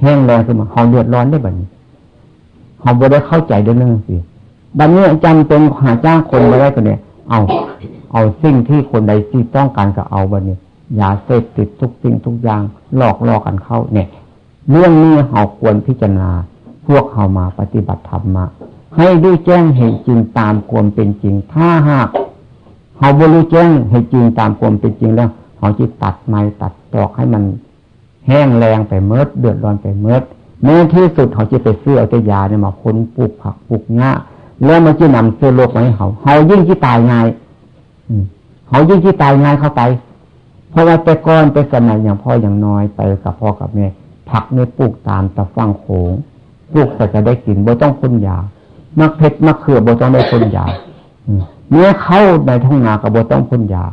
แห้งแรงขึ้นมาเขาเดือดร้อนได้แบบนี้เขาบ่ได้เข้าใจเรื่องสิบัดนี้จำเป็นหาจ้างคนมาได้ก็เนี่ยเอา เอาสิ่งที่คนใดที่ต้องการก็เอาบัดนี้ยาเสพติดทุกสิ่งทุกอย่างหลอกล่อกันเข้าเนี่ย เรื่องนี้เขาควรพิจารณาพวกเขามาปฏิบัติธรรมมาให้ดูแจ้งเห็นจริงตามความเป็นจริง ถ้าหากเขาบรู้แจ้งให้จริงตามความเป็นจริงแล้วเขาจะตัดไม้ตัดตอกให้มันแห้งแรงไปเมิดเดือดร้อนไปเมิดเมื่อที่สุดเขาจะไปซื้อเอาแต่ยาเนี่ยมาค้นปลูกผักปลูกหญ้าแล้วมันจะนำเสื้อโลกมาให้เขาเขายิ่งที่ตายง่าย เขายิ่งที่ตายง่ายเข้าไป เพราะว่าแต่ก้อนแต่สมัยอย่างพ่ออย่างน้อยไปกับพ่อกับแม่ผักเนี่ยปลูกตามตะฟังโขงปลูกแต่จะได้กินบ่ต้องพ่นยามักเพชรมักเขือบ่ต้องได้พ่นยาเนื้อเข้าในท้องนากับบ่ต้องพ่นยา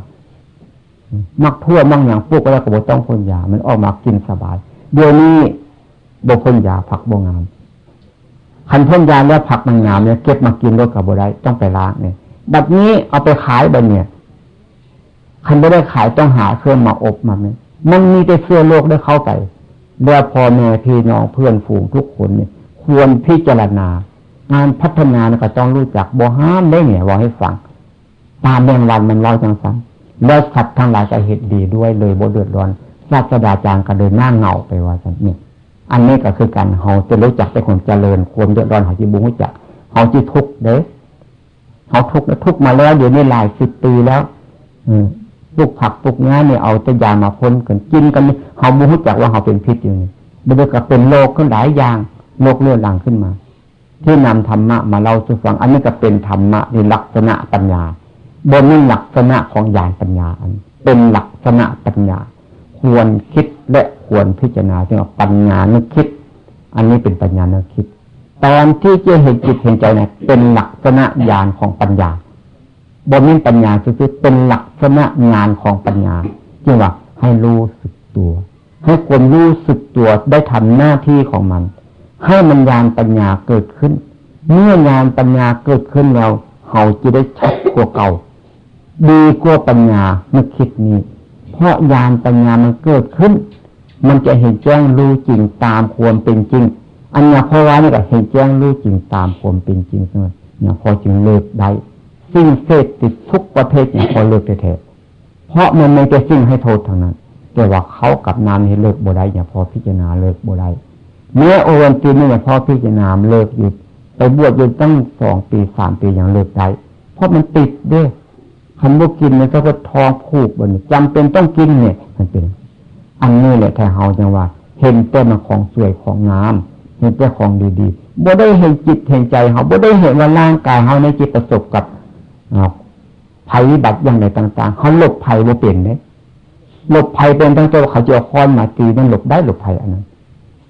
มักทั่วมักอย่างปลูกก็แล้วกับบ่ต้องพ่นยา มันออกมากินสบาย เดี๋ยวนี้บ่พ่นยาผักบ่งามคันพ่นยาแล้วผักมันงามเนี่ยเก็บมากินรถกับบ่ได้ต้องไปล้างเนี่ย บบนี้เอาไปขายแบบเนี่ยคันไม่ได้ขายต้องหาเครื่องมาอบมาเนี่ยมันมีแต่เสื้อโลกได้เข้าไปแล้วพอแม่พี่น้องเพื่อนฝูงทุกคนเนี่ยควรพิจารณา งานพัฒนาก็ต้องรู้จักบ่ห้ามได้เนี่ยว่าให้ฟัง ตามเรื่องวันมันร้อยจังสันแล้วสัตว์ทั้งหลายจะเหตุดีด้วยเลยบ่เดือดร้อนศาสดาจารย์ก็เดินหน้าเงาไปว่าสันนี่อันนี้ก็คือการเขาจะรู้จักเป็นคนเจริญ ความเดือดร้อนเขาจะบุ้งรู้จักเขาจะทุกข์เด้ เขาทุกข์ทุกข์มาแล้วเดี๋ยวนี้หลายสิบปีแล้ว อืมปลูกผักปลูกงาเนี่ยเอาแต่ยามาพ่นกันกินกันเขาบุ้งรู้จักว่าเขาเป็นพิษอยู่นี่เดี๋ยวก็เป็นโรคขึ้นหลายอย่างโรคเลือดหลังขึ้นมา ที่นำธรรมะมาเล่าสู่ฟัง อันนี้ก็เป็นธรรมะในลักษณะปัญญาบนนี้ลักษณะของญาณปัญญาอัน เป็นลักษณะปัญญา ควรคิดและควรพิจารณาถึงปัญญานึกคิด อันนี้เป็นปัญญานึกคิด ตอนที่เจะเห็นจิตเห็นใจเนี่ยเป็นลักษณะญาณของปัญญาบนนี้ปัญญาคือเป็นลักษณะงานของปัญญาจึงว่าให้รู้สึกตัว ให้คนรู้สึกตัวได้ทำหน้าที่ของมัน ให้มันญาณปัญญาเกิดขึ้น เมื่อญาณปัญญาเกิดขึ้นแล้วเขาจะได้ชัดกว่าเก่า ดีกว่าปัญญาเมื่อคิดนี้ เพราะญาณปัญญามันเกิดขึ้น มันจะเห็นแจ้งรู้จริงตามความเป็นจริง อันนี้พราะว่านี่ก็เห็นแจ้งรู้จริงตามความเป็นจริงเสมอเนี่ยพอจึงเลิกได้สิ่งเสพติดทุกประเภทเนี่ยพอเลิกแท้เพราะมันไม่จะสิ่งให้โทษทางนั้น แต่ว่าเขากับนามให้เลิกบ่ได้เนี่ยพอพิจารณาเลิกบ่ได้เมื่อโอวันตีนี่พ่อพี่จะนาเลิกหยุดไปบวชอยู่ตั้งสองปีสามปีอย่างเลิกได้เพราะมันติดด้วยคำว่ากินมันก็ก็ท้องผูกบนจำเป็นต้องกินเนี่ย มันเป็น อันนี้แหละแค่เฮาจังว่า เห็นแต่มันของสวยของงาม เห็นแต่ของดีๆบ่ได้เห็นจิตเห็นใจเขาบ่ได้เห็นว่าร่างกายเขาในจิตประสบกับภัยวิบัติอย่างไรต่าง ๆเขาหลบภัยบ่เป็นเนี่ยหลบภัยเป็นตั้งตัวเขาจะเอาค้อนมาตีนั่นหลบได้หลบภัยอันนั้น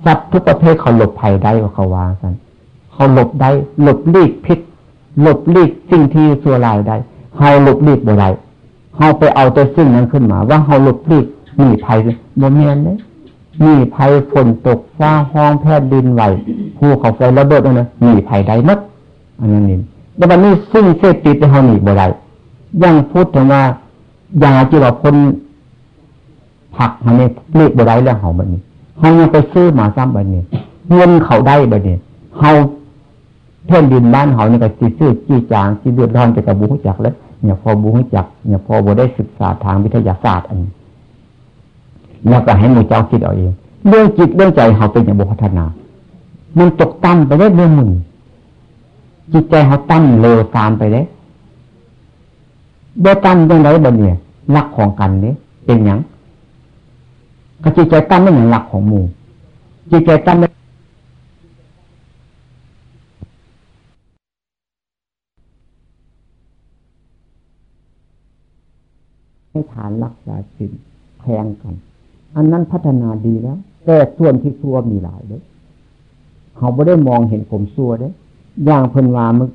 สัตว์ทุกประเภทเขาหลบภัยได้ก็เขาว่ากันเขาหลบได้หลบลีกพิษหลบลีกสิ่งที่สัวลายได้เขาหลบลีกบ่ได้เขาไปเอาตัวสิ่งนั้นขึ้นมา ว่าเขาหลบลีกมีภัยบ่เมียนเลย มีภัยฝนตกฟ้าห้องแผ่นดินไหวภูเขาไฟระเบิดนะมีภัยได้มัดอันนั้นนี่แต่วันนี้ซึ่งเสพติดเขาหนีบ่ได้ยังพูดถึงว่ายาจีว่าคนผักมันนี่เลีกบ่ได้แล้วเขาแบบนี้เขายังไปซื้อมาซ้ำแบบนี้เงินเขาได้แบบนี้เขาเพื่นดินบ้านเขานี่ก็จีซื้อจี้จางจีเดือดร้อนไปกับบุญจักแล้วเนี่ยพอบูจักเนี่ยพอบูได้ศึกษาทางวิทยาศาสตร์อัน แล้วก็ให้หมู่เจ้าคิดเอาเองเรื่องจิตเรื่องใจเขาเป็นอย่างบุพัฒนา มันตกตั้มไปได้เรื่องมึงจิตใจเขาตั้มเร็วตามไปเลยเบ่ตั้มยังไงบ่เนี่ยรักของกันเนี่ยเป็นอย่างก็จิตใจตั้มไม่อย่างรักของหมู่จิตใจตั้มไม่ให้ฐานรักษาสินแพงกัน อันนั้นพัฒนาดีแล้วแต่ส่วนที่ซัวมีหลายเลยเขาไม่ได้มองเห็นผมซัวเด้อย่างเพิ่นวามึก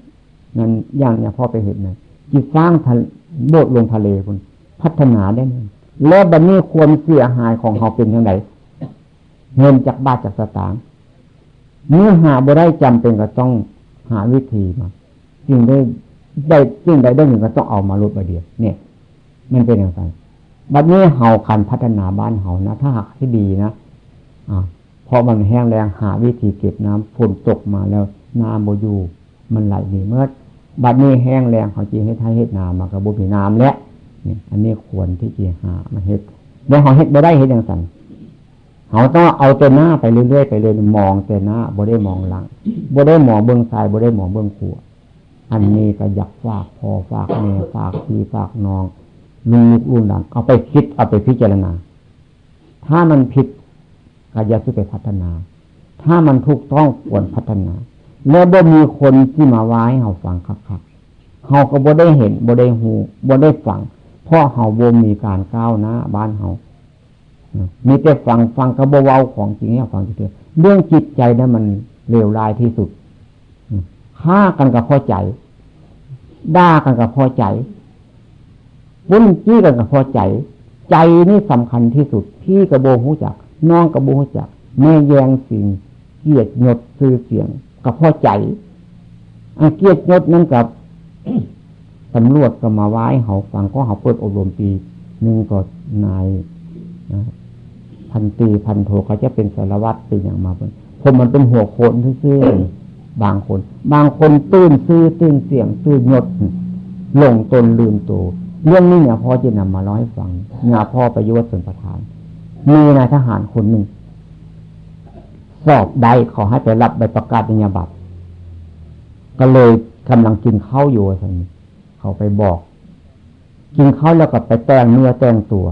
นั่นอย่างเนี่ยพ่อไปเห็นนะจิตสร้างทะโบดลงทะเลคุณพัฒนาได้ไหแล้วบันนี้ควรเสียหายของเขาเป็นยังไงเงินจากบาทจากสตางค์เมื่อหาบ่ได้จำเป็นก็ต้องหาวิธีมาสิ่งได้ได้สิ่งใดได้หนึ่งก็ต้องเอามาลดมาเดียวเนี่ย มันเป็นอย่างไร บัดนี้เฮาคันพัฒนาบ้านเฮานะ ถ้าหากที่ดีนะอ่าพอมันแห้งแรงหาวิธีเก็บน้ำฝนตกมาแล้วน้ำโบยูมันไหลดีเมื่อบัดนี้แห้งแรงเขาจีให้ไทยเฮ็ดน้ำมากระบุมีน้ำแล้วเนี่ยอันนี้ควรที่จะหามาเฮ็ดแล้วเขาเฮ็ดไม่ได้เฮ็ดอย่างสั่นเขาต้องเอาแต่หน้าไปเรื่อยๆไปเลยมองแต่หน้าบ่ได้มองหลังบ่ได้มองเบื้องซ้ายบ่ได้มองเบื้องขวาอันนี้ก็อยากฝากพอฝากแม่ฝากพี่ฝากน้อง ลุงลูกลุงหลัง เอาไปคิดเอาไปพิจารณา ถ้ามันผิดก็ย่าซื้อไปพัฒนา ถ้ามันถูกต้องควรพัฒนา แล้วบ่มีคนที่มาไว้เขาฟังคักๆเขาก็บ่ได้เห็นบ่ได้หูบ่ได้ฟังเพราะเขาบ่มีการก้าวหน้าบ้านเขามีแต่ฟังฟังกระบเว้าของจริงเนี่ยฟังจริงเรื่องจิตใจนั้นมันเลวร้ายที่สุดฆ่ากันกับพอใจ ด่ากันกับพอใจ วุ้นจี้กันกับพอใจ ใจนี่สำคัญที่สุด พี่กระโบหูจัก น้องกระโบหูจัก แม่แยงสิ่ง เกียดหยดซื้อเสียงกับพอใจอเกียรติยศนั่นกับตำรวจก็มาไว้เขาฟังก็เขาเปิดอบรมปีหนึ่งก็นายพันตีพันโทเขาจะเป็นสารวัตรเป็นอย่างมาเป็นผมมันเป็นหัวโคนซื่อบางคน บางคนตื้นซื่อตื้นเสียงตื้นยศหลงตนลืมตัว เรื่องนี้เนี่ยพ่อจะนำมาเล่าให้ฟังเนี่ยพ่อประยุทธ์ส่วนประธาน มีนายทหารคนหนึ่ง สอบได้ขอให้ไปรับใบประกาศนียบัตรก็เลยกำลังกินข้าวอยู่ท่านเขาไปบอก กินข้าวแล้วก็ไปแต่งเนื้อแต่งตัว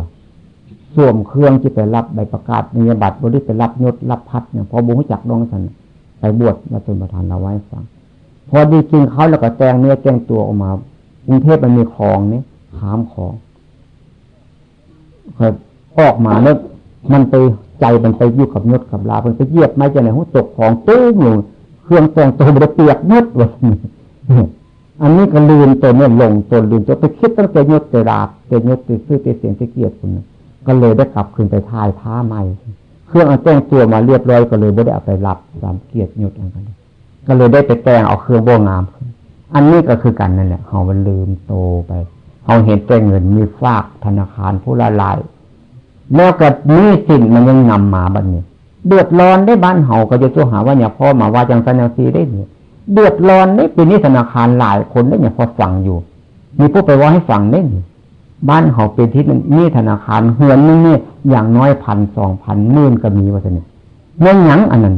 สวมเครื่องที่ไปรับใบประกาศนียบัตรบริไปรับยศรับพัดเนี่ยพอบุญจักดองสันไปบวชมาเป็นประธานเราไว้ฟัง พอดีกินเขาแล้วก็แต่งเนื้อแต่งตัวออกมากรุงเทพมันมีคลองนี่ ขามคลองออกมาแล้วมันไปใจมันไปยุ่กับยศกับลามันไปเยียบไม่จะไหนหัวตกของตู้หนูเครื่องแต่งตัวมันเปียกมดวะอันนี้ก็ลืมตัวเนี่ยลงตัวลืมตัวไปคิดตั้งแต่ยศแต่ลาแต่ยศแต่ซื้อแต่เสียงแต่เกียรติคุณก็เลยได้กลับคืนไปทายผ้าใหม่เครื่องอันแต่งตัวมาเรียบร้อยก็เลยไม่ได้เอาไปรับสามเกียรติยศอะไรกันก็เลยได้ไปแต่งเอาเครื่องโบงาม อันนี้ก็คือกันนั่นแหละเขามันลืมโตไป เขาเห็นแต่เงินมีฝากธนาคารผู้ละลาย แล้วก็นี้สิ่งมันยังนำมาบัดนี้ เดือดร้อนได้บ้านเฮาก็จะสู้หาว่าเนี่ยพ่อมาว่าจังสันยซีได้เนี่ยเดือดร้อนได้ปีนี้ธนาคารหลายคนได้เนี่ยพอฟังอยู่ มีผู้ไปว่าให้ฟังได้นี่บ้านเฮาเป็นที่นี่ธนาคารเฮือนนี่เนี่ยอย่างน้อยพันสองพันหมื่นก็มีว่าจะเนี่ยไม่ยั้งอันนั้น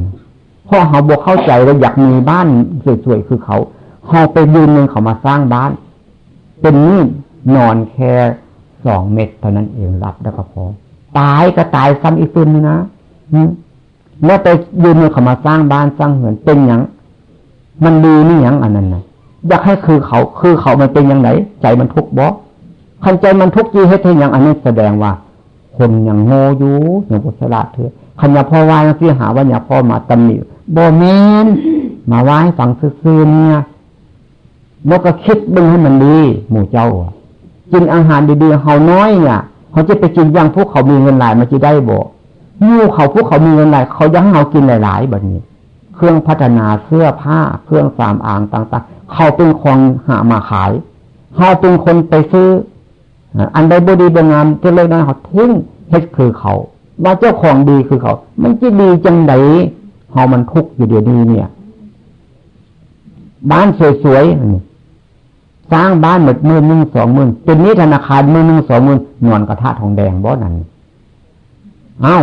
พราะเฮาบอกเข้าใจว่าอยากมีบ้านสวยๆคือเขาเฮาไปยืนหนึ่งเขามาสร้างบ้าน เป็นนี่ นอนแค่สองเม็ดเท่านั้นเองรับได้ก็พอ ตายก็ตายซ้ำอีกตัวนึงนะแล้วไปยืนมือเขามาสร้างบ้านสร้างเหือนเป็นอย่างมันดีนี่อย่างอันนั้นนะอยากให้คือเขาคือเขามันเป็นอย่างไรใจมันทุกข์บ่ขันใจมันทุกข์จีเฮ็ดให้อย่างอันนี้แสดงว่า คนอย่างโง่อยู่อย่างบุษราเถอะขันยาพ่อวายที่หาว่าอย่าพ่อมาตำหนิบ่เมนมาไหว้ฝังซื่อเนี่ยแล้วก็คิดบึงให้มันดี หมู่เจ้า กินอาหารดีๆเฮาน้อยเนี่ยเขาจะไปกินยังพวกเขามีเงินหลายมันจะได้บ่มู่เขาพวกเขามีเงินหลายเขายังเขากินหลายๆแบบนี้ เครื่องพัฒนาเสื้อผ้าเครื่องสามอ่างต่างๆ เขาเป็นคนหามาขายเขาเป็นคนไปซื้อ อันใดบดีบงามจะเลยนะเขาทิ้งเฮ็ดคือเขา ว่าเจ้าของดีคือเขา มันจะดีจังไดเขามันทุกข์อยู่เดี๋ยวนี้เนี่ย บ้านสวยๆ สร้างบ้านหมดมื่นหนึ่งสองหมื่นเป็นนี้ธนาคารมื่นหนึ่งสองหมื่นนวลกระทะทองแดงบ่นั่นเอ้า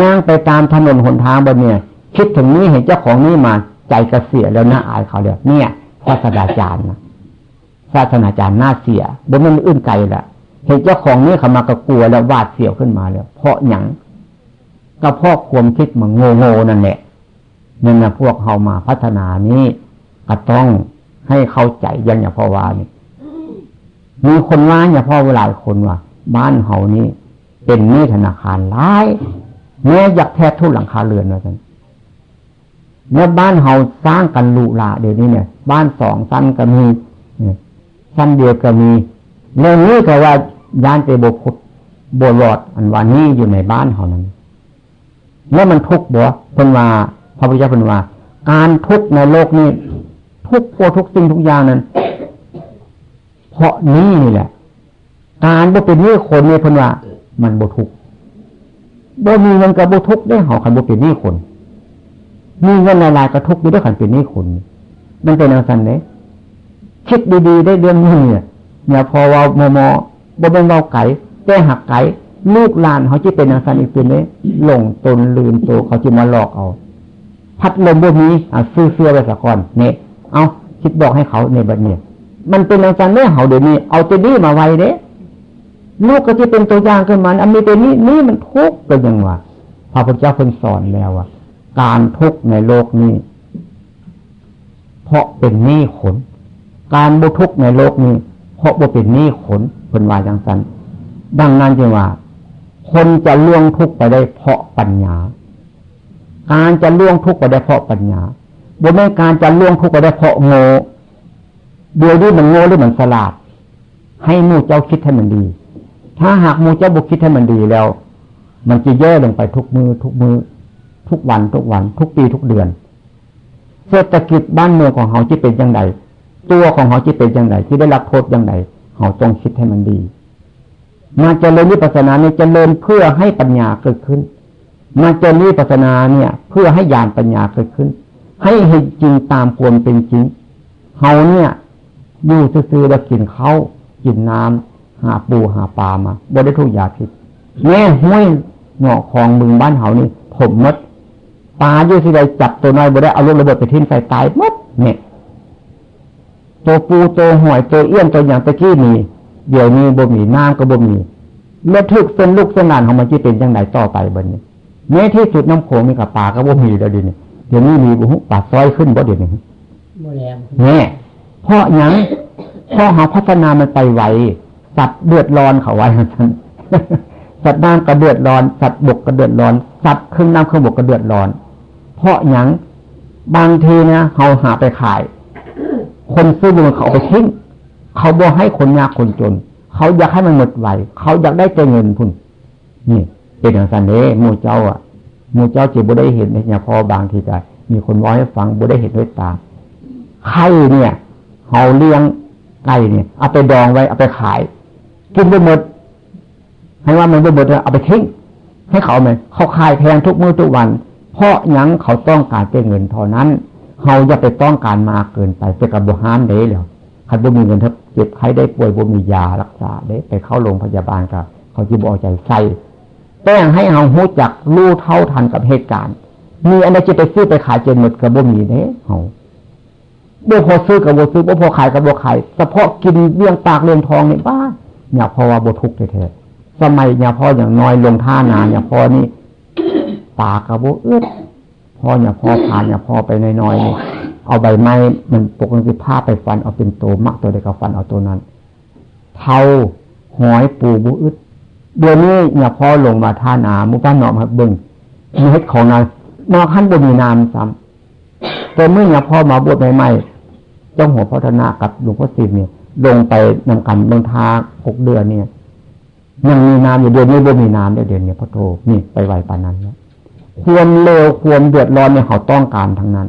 ย่างไปตามถนนหนทางบนเนี่ย คิดถึงนี้เห็นเจ้าของนี้มาใจกระเสียแล้วน่าอายเขาเดียเนี่ยศาสนาจารย์นะศาสนาจารย์น่าเสียบนมันอื่นไกลละเห็นเจ้าของนี้เขามากระกลัวแล้ววาดเสียวขึ้นมาแล้วเพราะหยังก็เพราะความคิดมันโง่โง่นั่นแหละนี่นะพวกเขามาพัฒนานี้ก็ต้อง ให้เข้าใจยังอย่าพ่อว่านี่มีคนว่าอย่าพ่อหลายคนว่าบ้านเฮานี้เป็นนี้ธนาคารร้ายแม้อยากแทบทุกหลังคาเรือนเลยกันเมื่อบ้านเฮาสร้างกันลุละเดี๋ยวนี้เนี่ย บ้านสองสั้นก็มีสั้นเดียวก็มีเรื่องนี้ก็ว่ายานเตโบพุทโบรอดอันวานี้อยู่ในบ้านเฮานั้นแล้วมันทุกข์บ่เพิ่นว่าพระพุทธเจ้าเพิ่นว่า การทุกข์ในโลกนี้ ทุกข์โทุกสิ่งทุกอย่างนั้น เพราะนี้นี่แหละ การบ่เป็นนี้คนเนี่ยเพิ่นว่า มันบ่ทุกบ่มีเงินกับบ่ทุกได้หอคันบ่เป็นนี้คน มีเงินหลายๆกระทุกข์ด้วยขันเป็นนี้คน มันเป็นอะไรเนี่ยคิดดีๆได้เรื่องนี้เนี่ยอย่าพอว่าโมโมบ่เป็นเบาไก่แก้หักไก่ลูกหลานเขาจะเป็นอาการอีกเป็นนี้หลงตนลืมตัวเขาจะมาหลอกเอา พัดลมพวกนี้อะซื้อเสื้อไปสักก่อนเนี่ย เอาคิดบอกให้เขาในบัดเนี่ยมันเป็นอาการเนื้อเขาเดี๋ยวนี้ เอาเจดีมาไว้เด้ลูกก็จะเป็นตัวอย่างขึ้นมาอันนี้เป็นนี่นี่มันทุกข์ก็นยังว่าพระพุทธเจ้าเพิ่งสอนแล้วว่าการทุกข์ในโลกนี้ เพราะเป็นหนี้ขน การบุทุกข์ในโลกนี้ เพราะบ่เป็นหนี้ขนเป็นวาจังสันดังนั้นจึงว่า คนจะล่วงทุกข์ไปได้เพราะปัญญา การจะล่วงทุกข์ไปได้เพราะปัญญา บ่ไม่การจะล่วงทุกข์ไปได้เพราะโง่เดี๋ยวนี้มันโง่หรือมันสลาด ให้มูเจ้าคิดให้มันดี ถ้าหากมูเจ้าบุคิดให้มันดีแล้ว มันจะแย่ลงไปทุกมือทุกมือทุกวันทุกวัน ทุกปีทุกเดือน เศรษฐกิจบ้านเมืองของเขาที่เป็นยังไงตัวของเขาที่เป็นยังไงที่ได้รับโทษยังไงเขาต้องคิดให้มันดีมาเจริญวิปัสสนาเนี่ยเจริญเพื่อให้ปัญญาเกิดขึ้น มาเจริญวิปัสสนาเนี่ย เพื่อให้ญาณปัญญาเกิดขึ้น ให้เห็นจริงตามควรเป็นจริงเขาเนี่ยอยู่ซื่อๆแล้วกินเขากินน้ำหาปูหาปลามาบ่ได้ทุกอย่างผิดแม่ห้วยเงาะของมึงบ้านเขานี่ผมมดปลาอยู่ที่ใดจับตัวน้อยบ่ได้เอาลูกระเบิดไปทิ้งใส่ตายมดเนี่ยตัวปูตัวหอยตัวเอี้ยนตัวอย่างตะกี้มีเดี๋ยวนี้บ่มีน้ำก็บ่มีเมื่อทึกเส้นลูกเส้นนานของมันจะเป็นยังไงต่อไปบนนี้แม้ที่สุดน้ำโขงมีกับปลาก็บ่มีแล้วดิเนี่ย เดี๋ยวนี้มีบุปลาซอยขึ้นบ่เดี๋ยวนี้เนี่ยเพราะยังเพราะเขาพัฒนามันไปไวสัตว์เดือดร้อนเขาไว้ท่านสัตว์น้ำก็เดือดร้อน สัตว์บกก็เดือดร้อน สัตว์เครื่องน้ำเครื่องบกก็เดือดร้อน เพราะอย่างบางทีเนี่ยเขาหาไปขาย คนซื้อมันเขาไปทิ้งเขาบอกให้คนยากคนจน เขาอยากให้มันหมดไหวเขาอยากได้เจเงินพุ่นนี่เป็นอย่างสันเด้มูเจ้าอะ มูเจ้าจีบุได้เห็นเนี่ยพอบางทีใจมีคนว่าให้ฟังบุได้เห็นด้วยตาไข่เนี่ยเขาเลี้ยงไก่เนี่ย เอาไปดองไว้เอาไปขาย กินไปหมดให้ว่ามันเบิดเอาไปทิ้งให้เขาไหมเขาขายแพงทุกมื้อทุกวัน เพราะยังเขาต้องการเป็นเงินเท่านั้นเขาจะไปต้องการมากเกินไปจะกับบุหามเด้แล้วใครบ่มีเงินถ้าเจ็บใครได้ป่วยบ่มียารักษาเด้ไปเข้าโรงพยาบาลกับเขาจะบอกใจใส่ แต่งให้เขาหูจักรู้เท่าทันกับเหตุการณ์มีอะไรจะไปซื้อไปขายจนหมดกับบ่มีเด้เขาบ่พอซื้อกับบ่ซื้อบ่พอขายกับบ่ขายเฉพาะกินเลี้ยงปากเลี้ยงทองในบ้านเนี่ยเพราะว่าบ่ทุกข์แท้สมัยเนี่ยพออย่างน้อยลงท่านานเนี่ยพอนี่ปากกระโบเอื้อพอเนี่ยพอผ่านเนี่ยพอไปน้อยๆนี่เอาใบไม้มันปกติผ้าไปฟันเอาเป็นตัวมักตัวใดก็ฟันเอาตัวนั้นเทาหอยปูบุอึด เดือนนี้เนี่ยพ่อลงมาท่านามุก้านนอมครับบึงมีเฮ็ดของนานนอกขั้นบนมีนามซ้ำแต่เมื่อเนี่ยพ่อมาบวชใหม่ๆเจ้าหัวพัฒนากับหลวงพ่อสิบเนี่ย ลงไปนำกันเมืองทาหกเดือนเนี่ยยังมีน้ำอยู่เดือนนี้บ่มีน้ำเดือนนี้พระโทนี่ไปไหวปานนั้นแล้วควรเลวควรเดือดร้อนเนี่ยเขาต้องการทั้งนั้น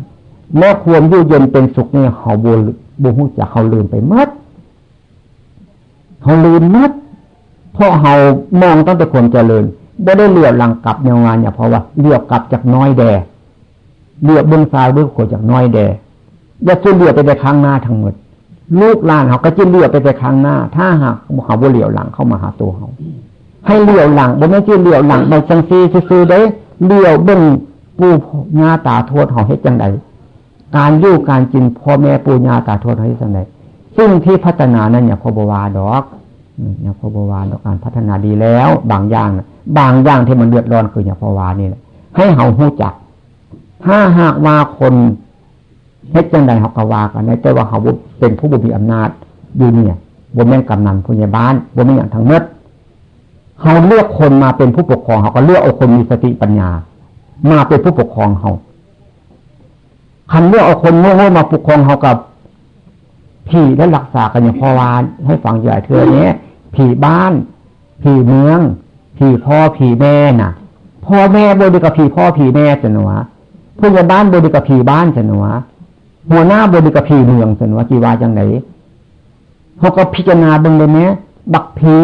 แม้ควรยุ่เย็นเป็นสุขเนี่ยเขาบูบูหูจะเขาลืมไปมัดเขาลืมมัด เพราะเขามองตั้งแต่คนเจริญไม่ได้เลือหลังกลับแนวงานเนี่ยเพราะว่าเลือกกลับจากน้อยแดเลือกเบื้องซ้ายเบื้องขวาจากน้อยแดอย่าสุเลือกไปในข้างหน้าทั้งหมด ลูกหลานเขาก็จะเลี้ยวไปแต่ข้างหน้า ถ้าหากเขาบ่เลี้ยวหลังเข้ามาหาตัวเขาให้เลี้ยวหลังบ่ไม่ใช่เลี้ยวหลังไปจังซีซื้อได้เลี้ยวเบิ้งปูญาตาทวดเขาเฮ็ดจังไดการยู่การกินพ่อแม่ปูญาตาทวดเขาเฮ็ดจังไดซึ่งที่พัฒนานั้นอย่าพอบวาดอก ย่าพอบวาดอกการพัฒนาดีแล้ว บางอย่างบางอย่างที่มันเดือดร้อนคืออย่าพอวานี่แหละให้เขาหู้จัก ถ้าหากว่าคนเฮ็ดจังใดเขากวากันในแต่ว่าเขาเป็นผู้บุมีอำนาจอยู่เนี่ยบนแม่งกำนันผู้ใหญ่บ้านบนแม่งอย่างทั้งเมื่อเขาเลือกคนมาเป็นผู้ปกครองเขาก็เลือกเอาคนมีสติปัญญา มาเป็นผู้ปกครองเขาคันเลือกเอาคนโง่ๆมาปกครองเขากับ ผีและรักษากันอย่างพอวานให้ฟังใหญ่เธอเนี้ยผีบ้าน ผีเมือง ผีพ่อผีแม่น่ะ พ่อแม่บริกับผีพ่อผีแม่จะหนัวผู้ใหญ่บ้านบริกับผีบ้านจะหนัวหัวหน้าบริกับผีเมืองจะหนัวจีวาจังไหนเขาก็พิจารณาบึงเลยเนี้ยบักผี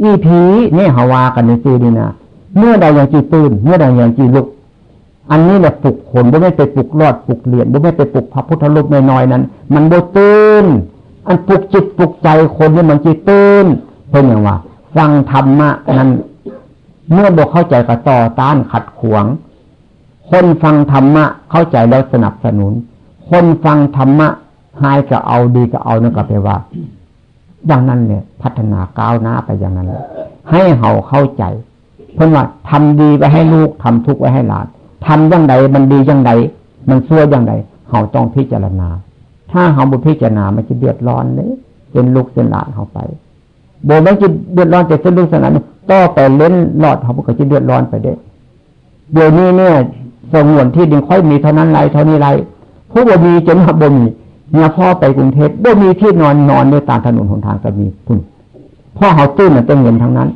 อีผีเนี่ยฮาวากันในซีดีนะเมื่อใดอย่างจีตื่น เมื่อใดอย่างจีลุก อันนี้แหละปลุกขนไม่ได้ไปปลุกรอดปลุกเหรียญไม่ได้ไปปลุกพระพุทธรูปน้อยๆนั้น มันโบตื่นอันปลุกจิตปลุกใจคนนี่มันจีตื่นเป็นอย่างว่าฟังธรรมะนั้น เมื่อบกเข้าใจก็ต่อต้านขัดขวางคนฟังธรรมะเข้าใจแล้วสนับสนุน คนฟังธรรมะหายก็เอาดีก็เอานั่นก็แปลว่า อย่างนั้นเนี่ยพัฒนาก้าวหน้าไปอย่างนั้น ให้เขาเข้าใจ เพราะว่าทำดีไปให้ลูกทำทุกข์ไว้ให้หลาน ทำอย่างใดมันดีอย่างใดมันชั่วอย่างใดเขาต้องพิจารณา ถ้าเขาบุพิจารณามันจะเดือดร้อนเลยเป็นลูกเป็นหลานเขาไปโบไม่จะเดือดร้อนจะเป็นลูกเสนานต่อไปเล่นหลอดเขาก็จะเดือดร้อนไปได้เดี๋ยวนี้เนี่ยสงวนที่ดินค่อยมีเท่านั้นไรเท่านี้ไรผู้บ่มีจนมาบ่มีเนี่ยพ่อไปกรุงเทพบ่มีที่นอนนอนในตามถนนหนทางก็มีคุณพ่อเขาตื้นมันเป็นเงินทั้งนั้น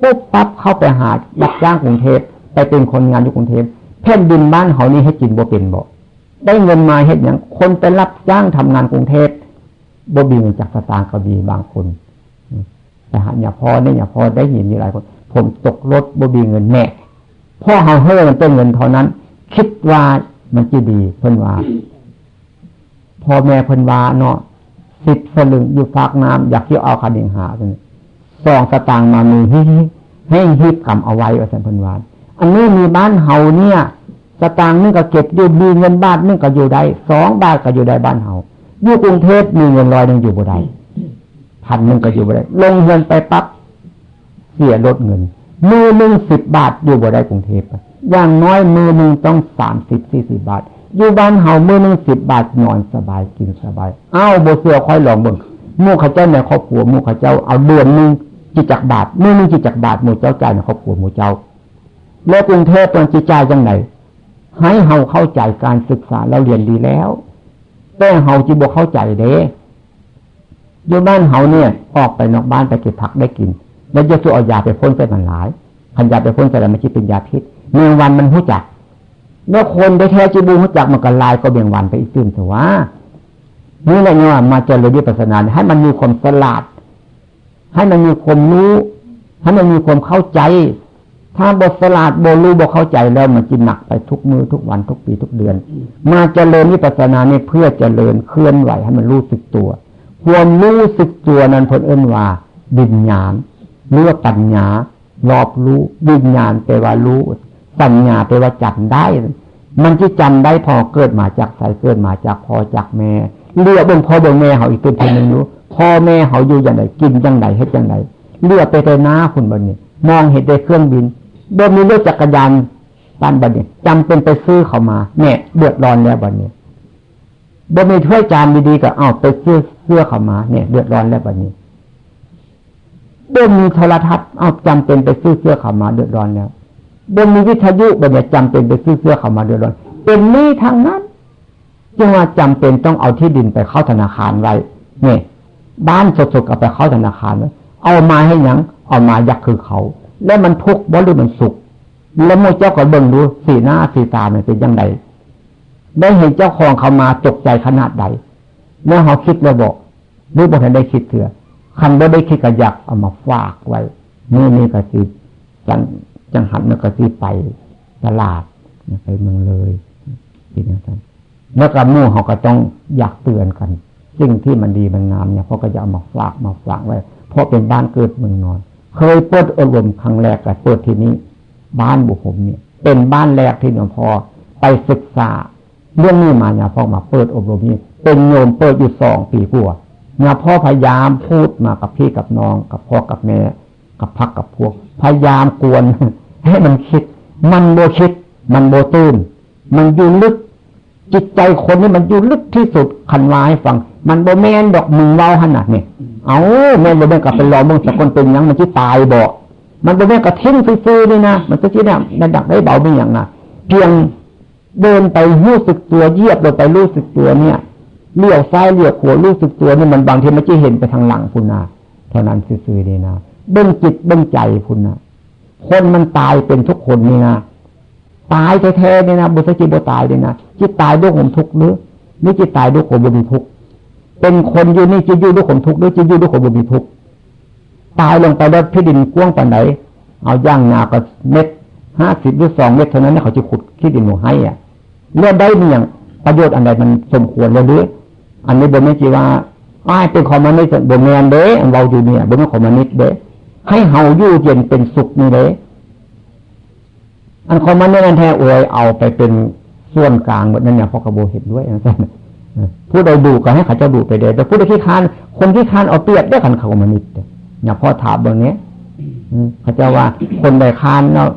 ปุ๊บปั๊บเข้าไปหาบักจ้างกรุงเทพไปเป็นคนงานอยู่กรุงเทพ แผ่นดินบ้านเขานี่ให้กินบ่เป็นบ่ได้เงินมาเห็นอย่างคนไปรับจ้างทำงานกรุงเทพบ่บีเงินจากสตางค์ก็มีบางคนแต่หาอย่าพอเนี่ยอย่าพอได้ยินมีหลายคน ผมตกรถบ่บีเงินแน่พ่อเฮาเฮ้มันเป็นเงินเท่านั้น คิดว่ามันจะดีเพิ่นว่าพ่อแม่เพิ่นว่าเนาะสิบสลึงอยู่ฝากน้ำอยากที่เอาคาดิงหาเนสองสตางค์มามีให้ให้ฮิบกำเอาไว้ว่าสันเพิ่นว่าอันนี้มีบ้านเฮาเนี่ย สตางค์นึงก็เก็บอยู่มีเงินบาทนึงก็อยู่ได้สองบาทก็อยู่ได้บ้านเฮาอยู่กรุงเทพมีเงินลอยนึงอยู่บ่ได้พันหนึ่งก็อยู่บ่ได้ลงเงินไปปั๊บเสียลดเงิน มือหนึ่งสิบบาทอยู่บ่ได้กรุงเทพอย่างน้อยมือหนึ่งต้องสามสิบสี่สิบบาท อยู่บ้านเฮามือหนึ่งสิบบาทนอนสบายกินสบายอ้าวโบเสือค่อยลองเบิ่งมู่ข้าเจ้าในครอบครัวมู่ข้าเจ้าเอาเดือนหนึ่งจิจักบาทมือหนึ่งจิจักบาทมู่เจ้าจ่ายในครอบครัวมู่เจ้า แล้วกรุงเทพตอนจิจ่ายยังไง ให้เฮาเข้าใจการศึกษาเราเรียนดีแล้ว แต่เฮาจิบวเข้าใจเด้อยู่บ้านเฮาเนี่ย ออกไปนอกบ้านไปเก็บผักได้กิน แล้วจะสู้เอายาไปพ่นใส่มันหลายขันยาไปพ่นใส่แล้วมันจะเป็นยาพิษเมื่อวันมันหู้จักเมื่อคนได้แท้จีบูหู้จักมันก็ลายก็เบี่ยงวันไปอีกซึ่งถือว่านี่แหละเนี่ยมาเจริญวิปัสสนาให้มันมีความสลาด ให้มันมีความรู้ให้มันมีความเข้าใจ ถ้าบทสลาดบรู้บทเข้าใจแล้วมันจินหนักไปทุกมือทุกวันทุกปีทุกเดือน มาเจริญวิปัสสนาเนี่ยเพื่อเจริญเคลื่อนไหวให้มันรู้สึกตัว ความรู้สึกตัวนั้นผลเอื้นว่าดิญญาณเรือปัญญารอบรู้วิญญาณแปลว่ารู้ปัญญาแปลว่าจำได้ มันที่จำได้พอเกิดมาจากใส่เกิดมาจากพอจากแม่เลือกบนพ่อบนแม่เขาอีกเป็นคนหนึ่งรู้พ่อแม่เขาอยู่อย่างไรกินอย่างไรเฮ็ดอย่างไรเลือกไปแต่หน้าคุณบนนี้มองเห็นได้เครื่องบิน โดยมีรถจักรยานบ้านบันนี้จำเป็นไปซื้อเขามาเนี่ยเดือดร้อนแล้วบันนี้บ่มีถ้วยจานดีๆก็เอาไปซื้อเสื้อเขามาเนี่ยเดือดร้อนแล้วบันนี้บ่มีโทรทัศน์เอาจำเป็นไปซื้อเสื้อเขามาเดือดร้อนแล้วบ่มีวิทยุบ่เนี่ยจำเป็นไปซื้อเสื้อเขามาเดือดร้อน เป็นนี้ทางนั้นจึงว่าจำเป็นต้องเอาที่ดินไปเข้าธนาคารไว้เนี่ยบ้านสดๆเอาไปเข้าธนาคารไว้เอามาให้ยังเอามายักคือเขา แล้วมันทุกข์บ่หรือมันสุข แล้วมูเจ้าก็เบิ่งดูสีหน้าสีตามันเป็นยังไงได้เห็นเจ้าของเขามาตกใจขนาดใดเมื่อเขาคิดแล้วบอกหรือบอกให้ได้คิดเถื่อคันบ่ได้คิดกระยักเอามาฝากไว้นี่นี่ก็สิจังจังหันมันก็สิไปตลาดไปเมืองเลยทีนี้ครับแล้วก็มู่เขาก็ต้องอยากเตือนกันสิ่งที่มันดีมันงามเนี่ยพ่อก็จะเอามาฝากมาฝากไว้ เพราะเป็นบ้านเกิดเมืองนอน เคยเปิดอบรมครั้งแรกกับเปิดที่นี้ บ้านบุผมเนี่ย เป็นบ้านแรกที่หลวงพ่อไปศึกษา เรื่องนี้มาเนี่ยพ่อมาเปิดอบรมนี้เป็นโยมเปิดอยู่สองปีกว่าเนี่ยพ่อพยายามพูดมากับพี่กับน้อง กับพ่อกับแม่ กับพักกับพวก พยายามกวนให้มันคิด มันโบคิด มันโบตื่นมันอยู่ลึก จิตใจคนนี่มันอยู่ลึกที่สุดคันวายฟัง มันโบแมนดอกมึงเล่าขนาดนี่เอาแม่โบแมนกับเป็นรอมึงสักคนเป็นยังมันจะตายบอกมันโบแมนกับทิ้งฟื้ๆนี่นะมันจะที่เนี่ยมันดักได้เบาไม่อย่างนะเพียงเดินไปรู้สึกตัวเยียบลงไปรู้สึกตัวเนี่ยเลี้ยวซ้ายเลี้ยวขวารู้สึกตัวนี่มันบางทีมันจะเห็นไปทางหลังคุณนาเท่านั้นซื่อๆนี่นะเบื้องจิตเบื้องใจคุณนะคนมันตายเป็นทุกคนนี่นะ ตายแท้ๆเนี่ยนะบุษจิตบุตายเนี่ยนะจิตตายด้วยความทุกข์หรือนี่จิตตายด้วยความบุญทุกข์เป็นคนอยู่นี่จะอยู่ด้วยความทุกข์หรือจะอยู่ด้วยความบุญทุกข์ตายลงไปแล้วพิดินกว้างปานไหน เอาย่างนาก็เม็ดห้าสิบหรือสองเม็ดเท่านั้นเขาจะขุดขี้ดินหนูให้อะเลือดได้มีอย่างประโยชน์อันใดมันสมควรเลยหรืออันนี้บนไม่จีว่าอ้ายเป็นคอมมานิสต์บนแมนเด้เราอยู่เนี่ยบนไม่คอมมานิสต์เด้ให้เฮาอยู่เย็นเป็นสุขนี่เลย อันคอมมานิสต์แท้อวยเอาไปเป็นส่วนกลางหมดนั่นเนี่ยพอกระโบเห็นด้วยนะท่านผู้ใดดูก็ให้เขาจะดูไปเด้แต่ผู้ใดที่คานคนที่คานเอาเปรียบได้กันคอมมานิสต์เนี่ยพ่อถามเบางนี้เขาจะว่าคนใดคานเนาะ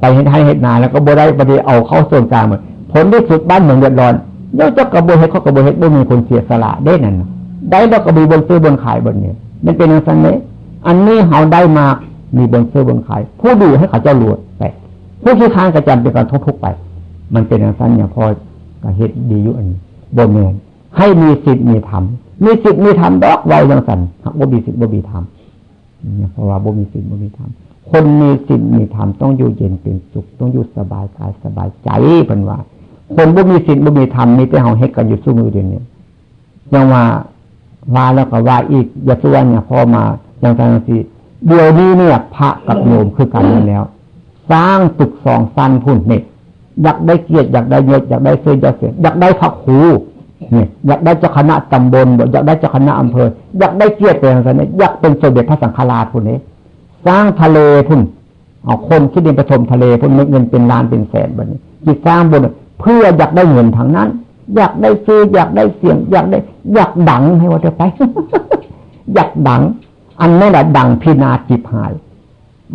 ไปเห็นให้เห็นนาแล้วก็บ่ได้ปฏิเอาเข้าส่วนกลางหมดผลที่สุดบ้านเมืองเดือดร้อนแล้วเจ้ากระโบเฮ็ดเขากระโบเฮ็ดบ่มีคนเสียสละได้นั่นได้แล้วก็มีบนซื้อบนขายบนนี้มันเป็นอย่างนั้นเลยอันนี้เขาได้มา มีบนซื้อบนขาย ผู้ดูให้เขาเจ้าหลวดไปผู้ที่ค้านกระจำเป็นการทุกข์ไป มันเป็นอย่างนั้นเนี่ยพอกระเฮ็ดดีอยู่อันบนเมนให้มีสิทธิ์มีธรรมมีสิทธิ์มีธรรมดอกไว้ยังสันหักบ่มีสิทธิ์บ่มีธรรมเพราะว่าบ่มีสิทธิ์บ่มีธรรมคนมีสิทธิ์มีธรรมต้องอยู่เย็นเป็นสุข ต้องอยู่สบายกายสบายใจเป็นว่า คนบ่มีศีลบ่มีธรรมมีแต่เฮาเฮ็ดกันอยู่สู้มือเดียวนี้ยังว่าว่าแล้วก็ว่าอีกอย่าส่วนเนี่ยพอมาอย่างทางสิ เดี๋ยวนี้เนี่ย พระกับโยมคือกันนั่นแล้ว สร้างตึกสองสั้นพุ่นเนี่ยอยากได้เกียรติอยากได้ยศอยากได้เสื้อยากเสียอยากได้พระครูเนี่ยอยากได้เจ้าคณะตำบลอยากได้เจ้าคณะอำเภอ อยากได้เกียรติเป็นอะไรเนี่ยอยากเป็นสมเด็จพระสังฆราชพุ่นนี้สร้างทะเลพุ่นเอาคนที่ดินประทมทะเลพุ่นเงินเป็นล้านเป็นแสนบันนี้ที่สร้างบนเพื่ออยากได้เงินทางนั้น อยากได้ซื้ออยากได้เสียง อยากได้ อยากดังให้ว่าจะไป อยากดัง อันนั้นแหละดังพินาจิบหาย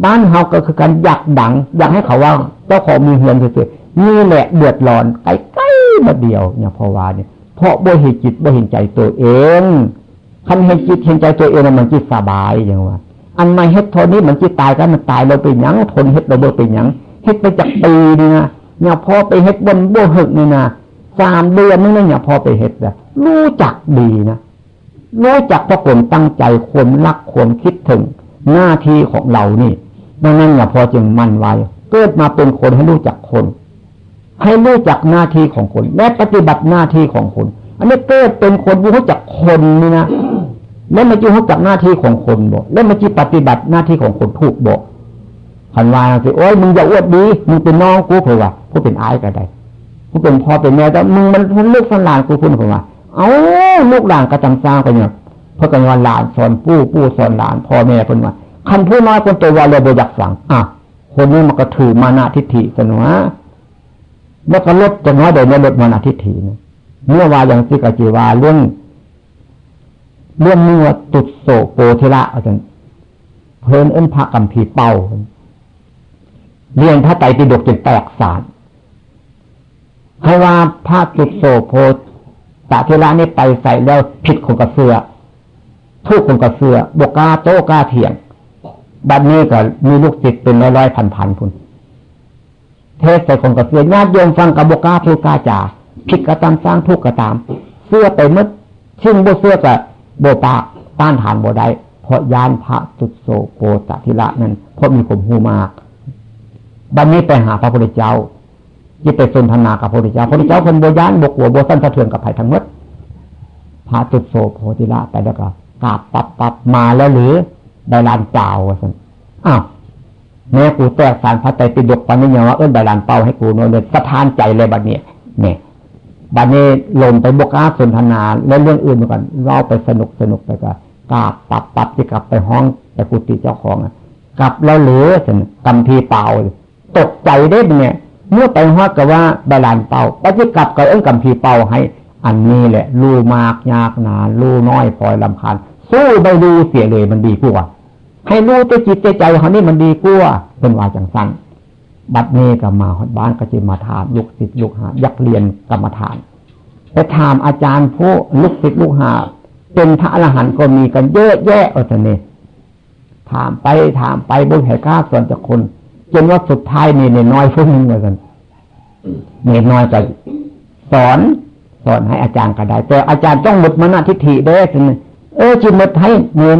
บ้านเฮาก็คือการอยากดัง อยากให้เขาว่าเจ้าของมีเงินเฉยๆนี่แหละเดือดร้อนใกล้ๆมาเดียวเนี่ยพอว่าเนี่ยเพราะบ่เห็นจิตบ่เห็นใจตัวเองคันเห็นจิตเห็นใจตัวเองมันจิตสบายอย่างว่า อันไม่เฮ็ดทนนี้มันจิตตายกันมันตายเราเป็นยังทนเฮ็ดเราบ่เป็นยังเฮ็ดไปจากปีนี่นะเนี่ยพอไปเฮ็ดบนบ่หึกนี่นะสามเดือนนึงเนี่ยพอไปเฮ็ดแบบรู้จักดีนะ รู้จักพระคนตั้งใจควมรักควมคิดถึงหน้าที่ของเรานี่ดังนั้นเนี่ยพอจึงมั่นไว้ เกิดมาเป็นคนให้รู้จักคน ให้รู้จักหน้าที่ของคนและปฏิบัติหน้าที่ของคน อันนี้เกิดเป็นคนรู้จักคนนี่นะแล้วมันจะรู้จักหน้าที่ของคนบอกแล้วมันจะปฏิบัติหน้าที่ของคนถูกบอกขันวาสิโอ้ยมึงอย่าอวดดีมึงเป็นน้องกูเผื่อว่ากูเป็นอายก็ได้กูเป็นพ่อเป็นแม่แต่มึงมันลูกสันหลานกูพูดเผื่อว่า เอาลูกหลานกระจังสร้างไปเนี่ยเพราะกันว่าหลานสอนปู่ปู่สอนหลานพ่อแม่เป็นว่าคันผู้น้อยคนโตว่าเราบอยากฝังอะคนนี้มันก็ถือมานาทิฏฐิสนวะแล้วก็ลดจะน้อยเดี๋ยวนี้ลดมานาทิฏฐิเนี่ยเมื่อว่าอย่างสิกจีวาเรื่องเรื่องนี้ว่าตุดโสโปเทระอาจารย์เพลินเอ็นพระกัมพีเป่าเรียนพระไตรปิฎกจนแตกสารให้ว่าพระจุดโสโพ ตะเทระนี่ไปใส่แล้วผิดของกระเสือทุกของกระเสือบกกาโตกาเถียงบัดนี้ก็มีลูกศิษย์เป็นร้อยร้อยพันพันคุณเทศใส่ของกระเสือญาติโยมฟังกับบกาพูกาจ่าผิดกระตามสร้างทุกกระตาม เสื้อไปมืดชิ่งโบเสื้อกับโบปากต้านฐานโบได้เพราะยานพระจุดโสโปตทิระนั้นเพราะมีผมหูมาก บันนี้ไปหาพระพุทธเจ้า ยิ่ไปสนทนากับพระพุทธเจ้าพระพุทธเจ้าคนโบยานบกหัวโบสั้นสะเทือนกับไผ่ทั้งหมดพระจุดโสโพธิละไปแล้วก็กราบปับปับมาแล้วหรือได้ลานเจ้าสันอ้าวแม่กูแตกสารพระไตรปิฎกปันนี้ว่าเอิ้นใบลานเป่าให้กูโน่นเลยสะท้านใจเลยบัดเนี้ยเนี่ยบัดนี้ลมไปบกอาสนทนาแล้วเรื่องอื่นมาก่อนเราไปสนุกสนุกไปก็กาบปับปับที่กลับไปห้องไปกุฏิเจ้าของกลับแล้วหลือสนกำทีเปล่า ตกใจได้เนี่ย เมื่อไปฮอดกับว่าบาลานเป่าปฏิกลับกับเอ้งกำพีเป่าให้ อันนี้แหละรูมากยากหนารู้น้อยพลอยลำคาญสู้ไม่รู้เสียเลยมันดีกว่าให้รู้ตัวจิตใจเขานี่มันดีกว่าเป็นว่าจังสั้นบัดนี้ก็มาฮอดบ้านก็จะมาถามลูกศิษย์ลูกหาอยักเรียนกรรมฐานไปถามอาจารย์ผู้ลูกศิษย์ลูกหาเป็นพระอรหันต์ก็มีกันเยอะแยะเออเนี่ยถามไปถามไปบนแห่ก้าส่วนจากคน จนว่าสุดท้ายนี่เนี่ยน้อยฟุ้งเลยกันเนี่ยน้อยจะสอน สอนให้อาจารย์ก็ได้ แต่อาจารย์ต้องหมดมานาทิฏฐิเด้สิเออจิตหมดให้เงิน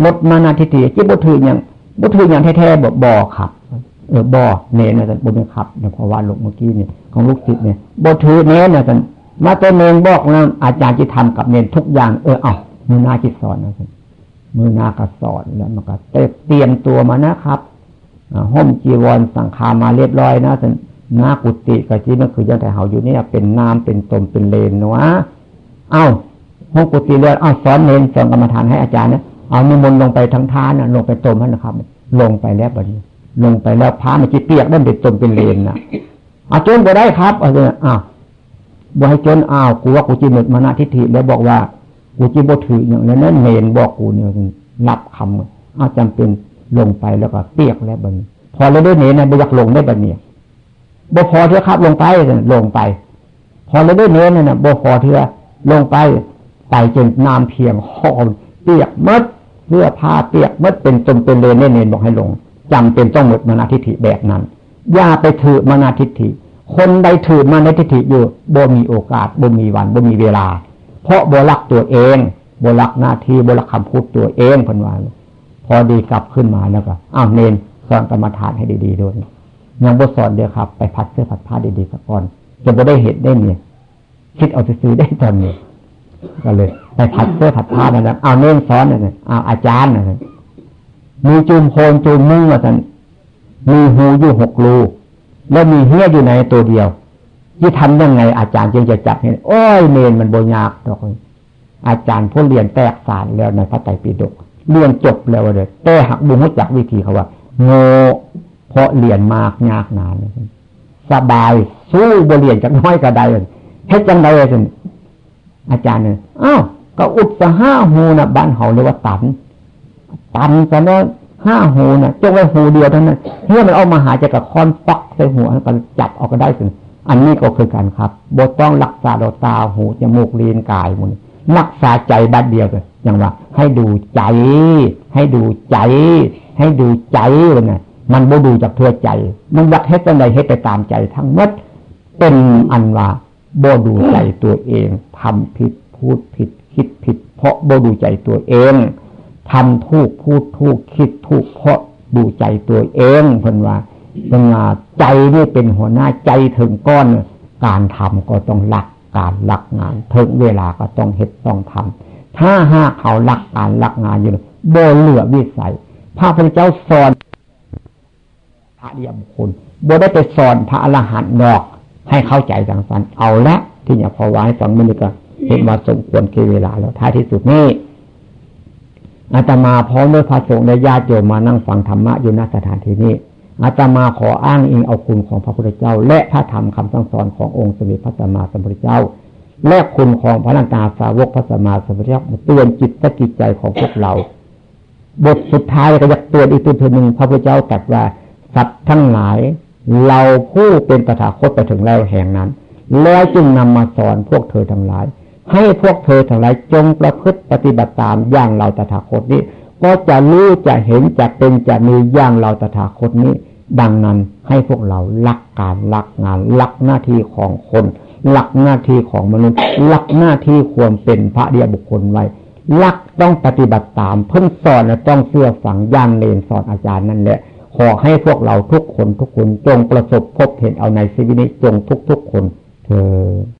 หมดมานาทิฏฐิจิตบุถืออย่างบุถืออย่างแท้ๆบอกบอครับเออบอเนนนะท่านบุญขับเนี่ยพอว่าลงเมื่อกี้เนี่ยของลูกศิษย์เนี่ยบุถือเนนนะท่านมาตัวเนนบอกนะอาจารย์จะทำกับเนนทุกอย่างเออเอามือนาจิตสอนนะท่านมือนาก็สอนแล้วมันก็เตรียมตัวมานะครับ ห่มจีวรสังขามาเรียบร้อยนะท่านนากุติกะจีนั่นคือยังแต่เฮาอยู่เนี่ยเป็นน้ำเป็นตมเป็นเลนนะวะเอ้าห้องกุฏิเรียนอ้าสอนเนนสอนกรรมฐานให้อาจารย์เนี่ยเอานิมนต์ลงไปทั้งท่านนะลงไปตมนั่นนะครับ ลงไปแล้วบบนี้ ลงไปแล้วพามันจีเปียกนั่นเป็นตมเป็นเลนนะอาจนไปได้ครับเอาเลยอ้าวบกให้จนอ้าวกูว่ากูจีหมดมานาทิฏฐิแล้วบอกว่ากูจีบถืออย่างนั้นเนนบอกกูเนี่ยรับคำอาจำเป็น ลงไปแล้วก็เปียกแล้วบันพอเราได้เนนนะบอยากลงได้บันเนี่ยบ่พอเถอะครับลงไปลงไป พอเราได้เน้นนะบ่พอเถอะลงไปไปจนน้ำเพียงหอมเปียกมัดเสื้อผ้าเปียกมัดเป็นจมเป็นเลนเน้นบอกให้ลงจำเป็นต้องหมดมานาทิฐิแบบนั้นอย่าไปถือมานาทิฐิ คนใดถือมานาทิฐิอยู่บ่มีโอกาสบ่มีวันบ่มีเวลา เพราะบ่รักตัวเองบ่รักหน้าที่บ่รักคำพูดตัวเองพันวาน พอดีกลับขึ้นมาแล้วก็อ้าวเนนสอนกรรมฐานให้ดีๆด้วยยังบทสอนเดียวครับ ไปพัดเสื้อผัดผ้าดีๆสักก่อนจะไม่ได้เห็นได้เนี่ยคิดเอาซื้อได้ตอนนี้ก็เลย ไปพัดเสื้อผัดผ้านั่นแหละเอาเน้นสอนนั่นแหละเอาอาจารย์นั่นแหละมีจูมโคนจูมมือมาสันมีหูอยู่หกรูแล้วมีเหี้ยอยู่ในตัวเดียวที่ทำยังไง อาจารย์จึงจะจับเห็นโอ้ยเนนมันโบยากตอกอาจารย์ผู้เรียนแตกสารแล้วในพระไตรปิฎก เรียนจบแล้วเลยแต่หักบุญให้จักวิธีเขาว่า โง่เพราะเรียนมากยากนานสบายสู้บเรียนจากน้อยก็ได้เฮ็ดจังไดเลยอาจารย์เนี่ยอ้าวก็อุดสะห้าหูนะบ้านเขาเรียกว่าตันตันจะเนาะห้าหูนะจงไว้หูเดียวเท่านั้นเพื่อมันเอามาหาจะกับคอนปักใส่หัวกันจับออกก็ได้สิอันนี้ก็คือการครับบทต้องรักษาดวตาหูจมูกลิ้นกายมันรักษาใจบัดเดียวกัน อย่างว่า ให้ดูใจ ให้ดูใจ ให้ดูใจเลยนะมันบ่ดูจากเพื่อใจ มันอยากเฮ็ดอะไรเฮ็ดไปตามใจทั้งหมดเป็นอันว่าบ่ดูใจตัวเองทำผิดพูดผิดคิดผิด เพราะบ่ดูใจตัวเองทำถูกพูดถูกคิดถูกเพราะดูใจตัวเองเพิ่นว่าเป็นงาใจนี่เป็นหัวหน้าใจถึงก้อน การทำก็ต้องหลักการหลักงานถึงเวลาก็ต้องเฮ็ดต้องทำ ถ้าหากเขาหลักการหลักงานอยู่โบเหลือวิสัยพระพุทธเจ้าสอนพระเดียบุคคลบ่ได้ไปสอนพระอรหันต์ดอก ให้เข้าใจสังสรรเอาละที่อยาพอไว้ฟังมันก็เห็นว่าสมควรเกเวลาแล้วท้ายที่สุดนี้อาตมาพร้อมด้วยพระสงฆ์และญาติโยมมานั่งฟังธรรมะอยู่ณสถานที่นี้อาตมาขออ้างอิงเอาคุณของพระพุทธเจ้า และพระธรรมคำสั่งสอนขององค์สมเด็จพระสัมมาสัมพุทธเจ้า และคุณของพระนักตาสาวกพระสมมาสัมพุทธเจ้าเตือนจิตและจิตใจของพวกเรา บทสุดท้ายก็ยากเตือนอีกตัวหนึ่งพระพุทธเจ้าตรัสว่าสัตว์ทั้งหลาย เราผู้เป็นตถาคตไปถึงแล้วแห่งนั้น แล้วจึงนำมาสอนพวกเธอทั้งหลาย ให้พวกเธอทั้งหลายจงประพฤติปฏิบัติตามอย่างเราตถาคตนี้ ก็จะรู้จะเห็นจะเป็นจะมีอย่างเราตถาคตนี้ ดังนั้นให้พวกเราลักการลักงานลักหน้าที่ของคน หลักหน้าที่ของมนุษย์หลักหน้าที่ควรเป็นพระเดียบุคคลไว้หลักต้องปฏิบัติตามเพิ่งสอนและต้องเชื่อฝังย่างเลนสอนอาจารย์นั่นแหละขอให้พวกเราทุกคนทุกคนจงประสบพบเห็นเอาในชีวิตนี้จงทุกๆคนเธอ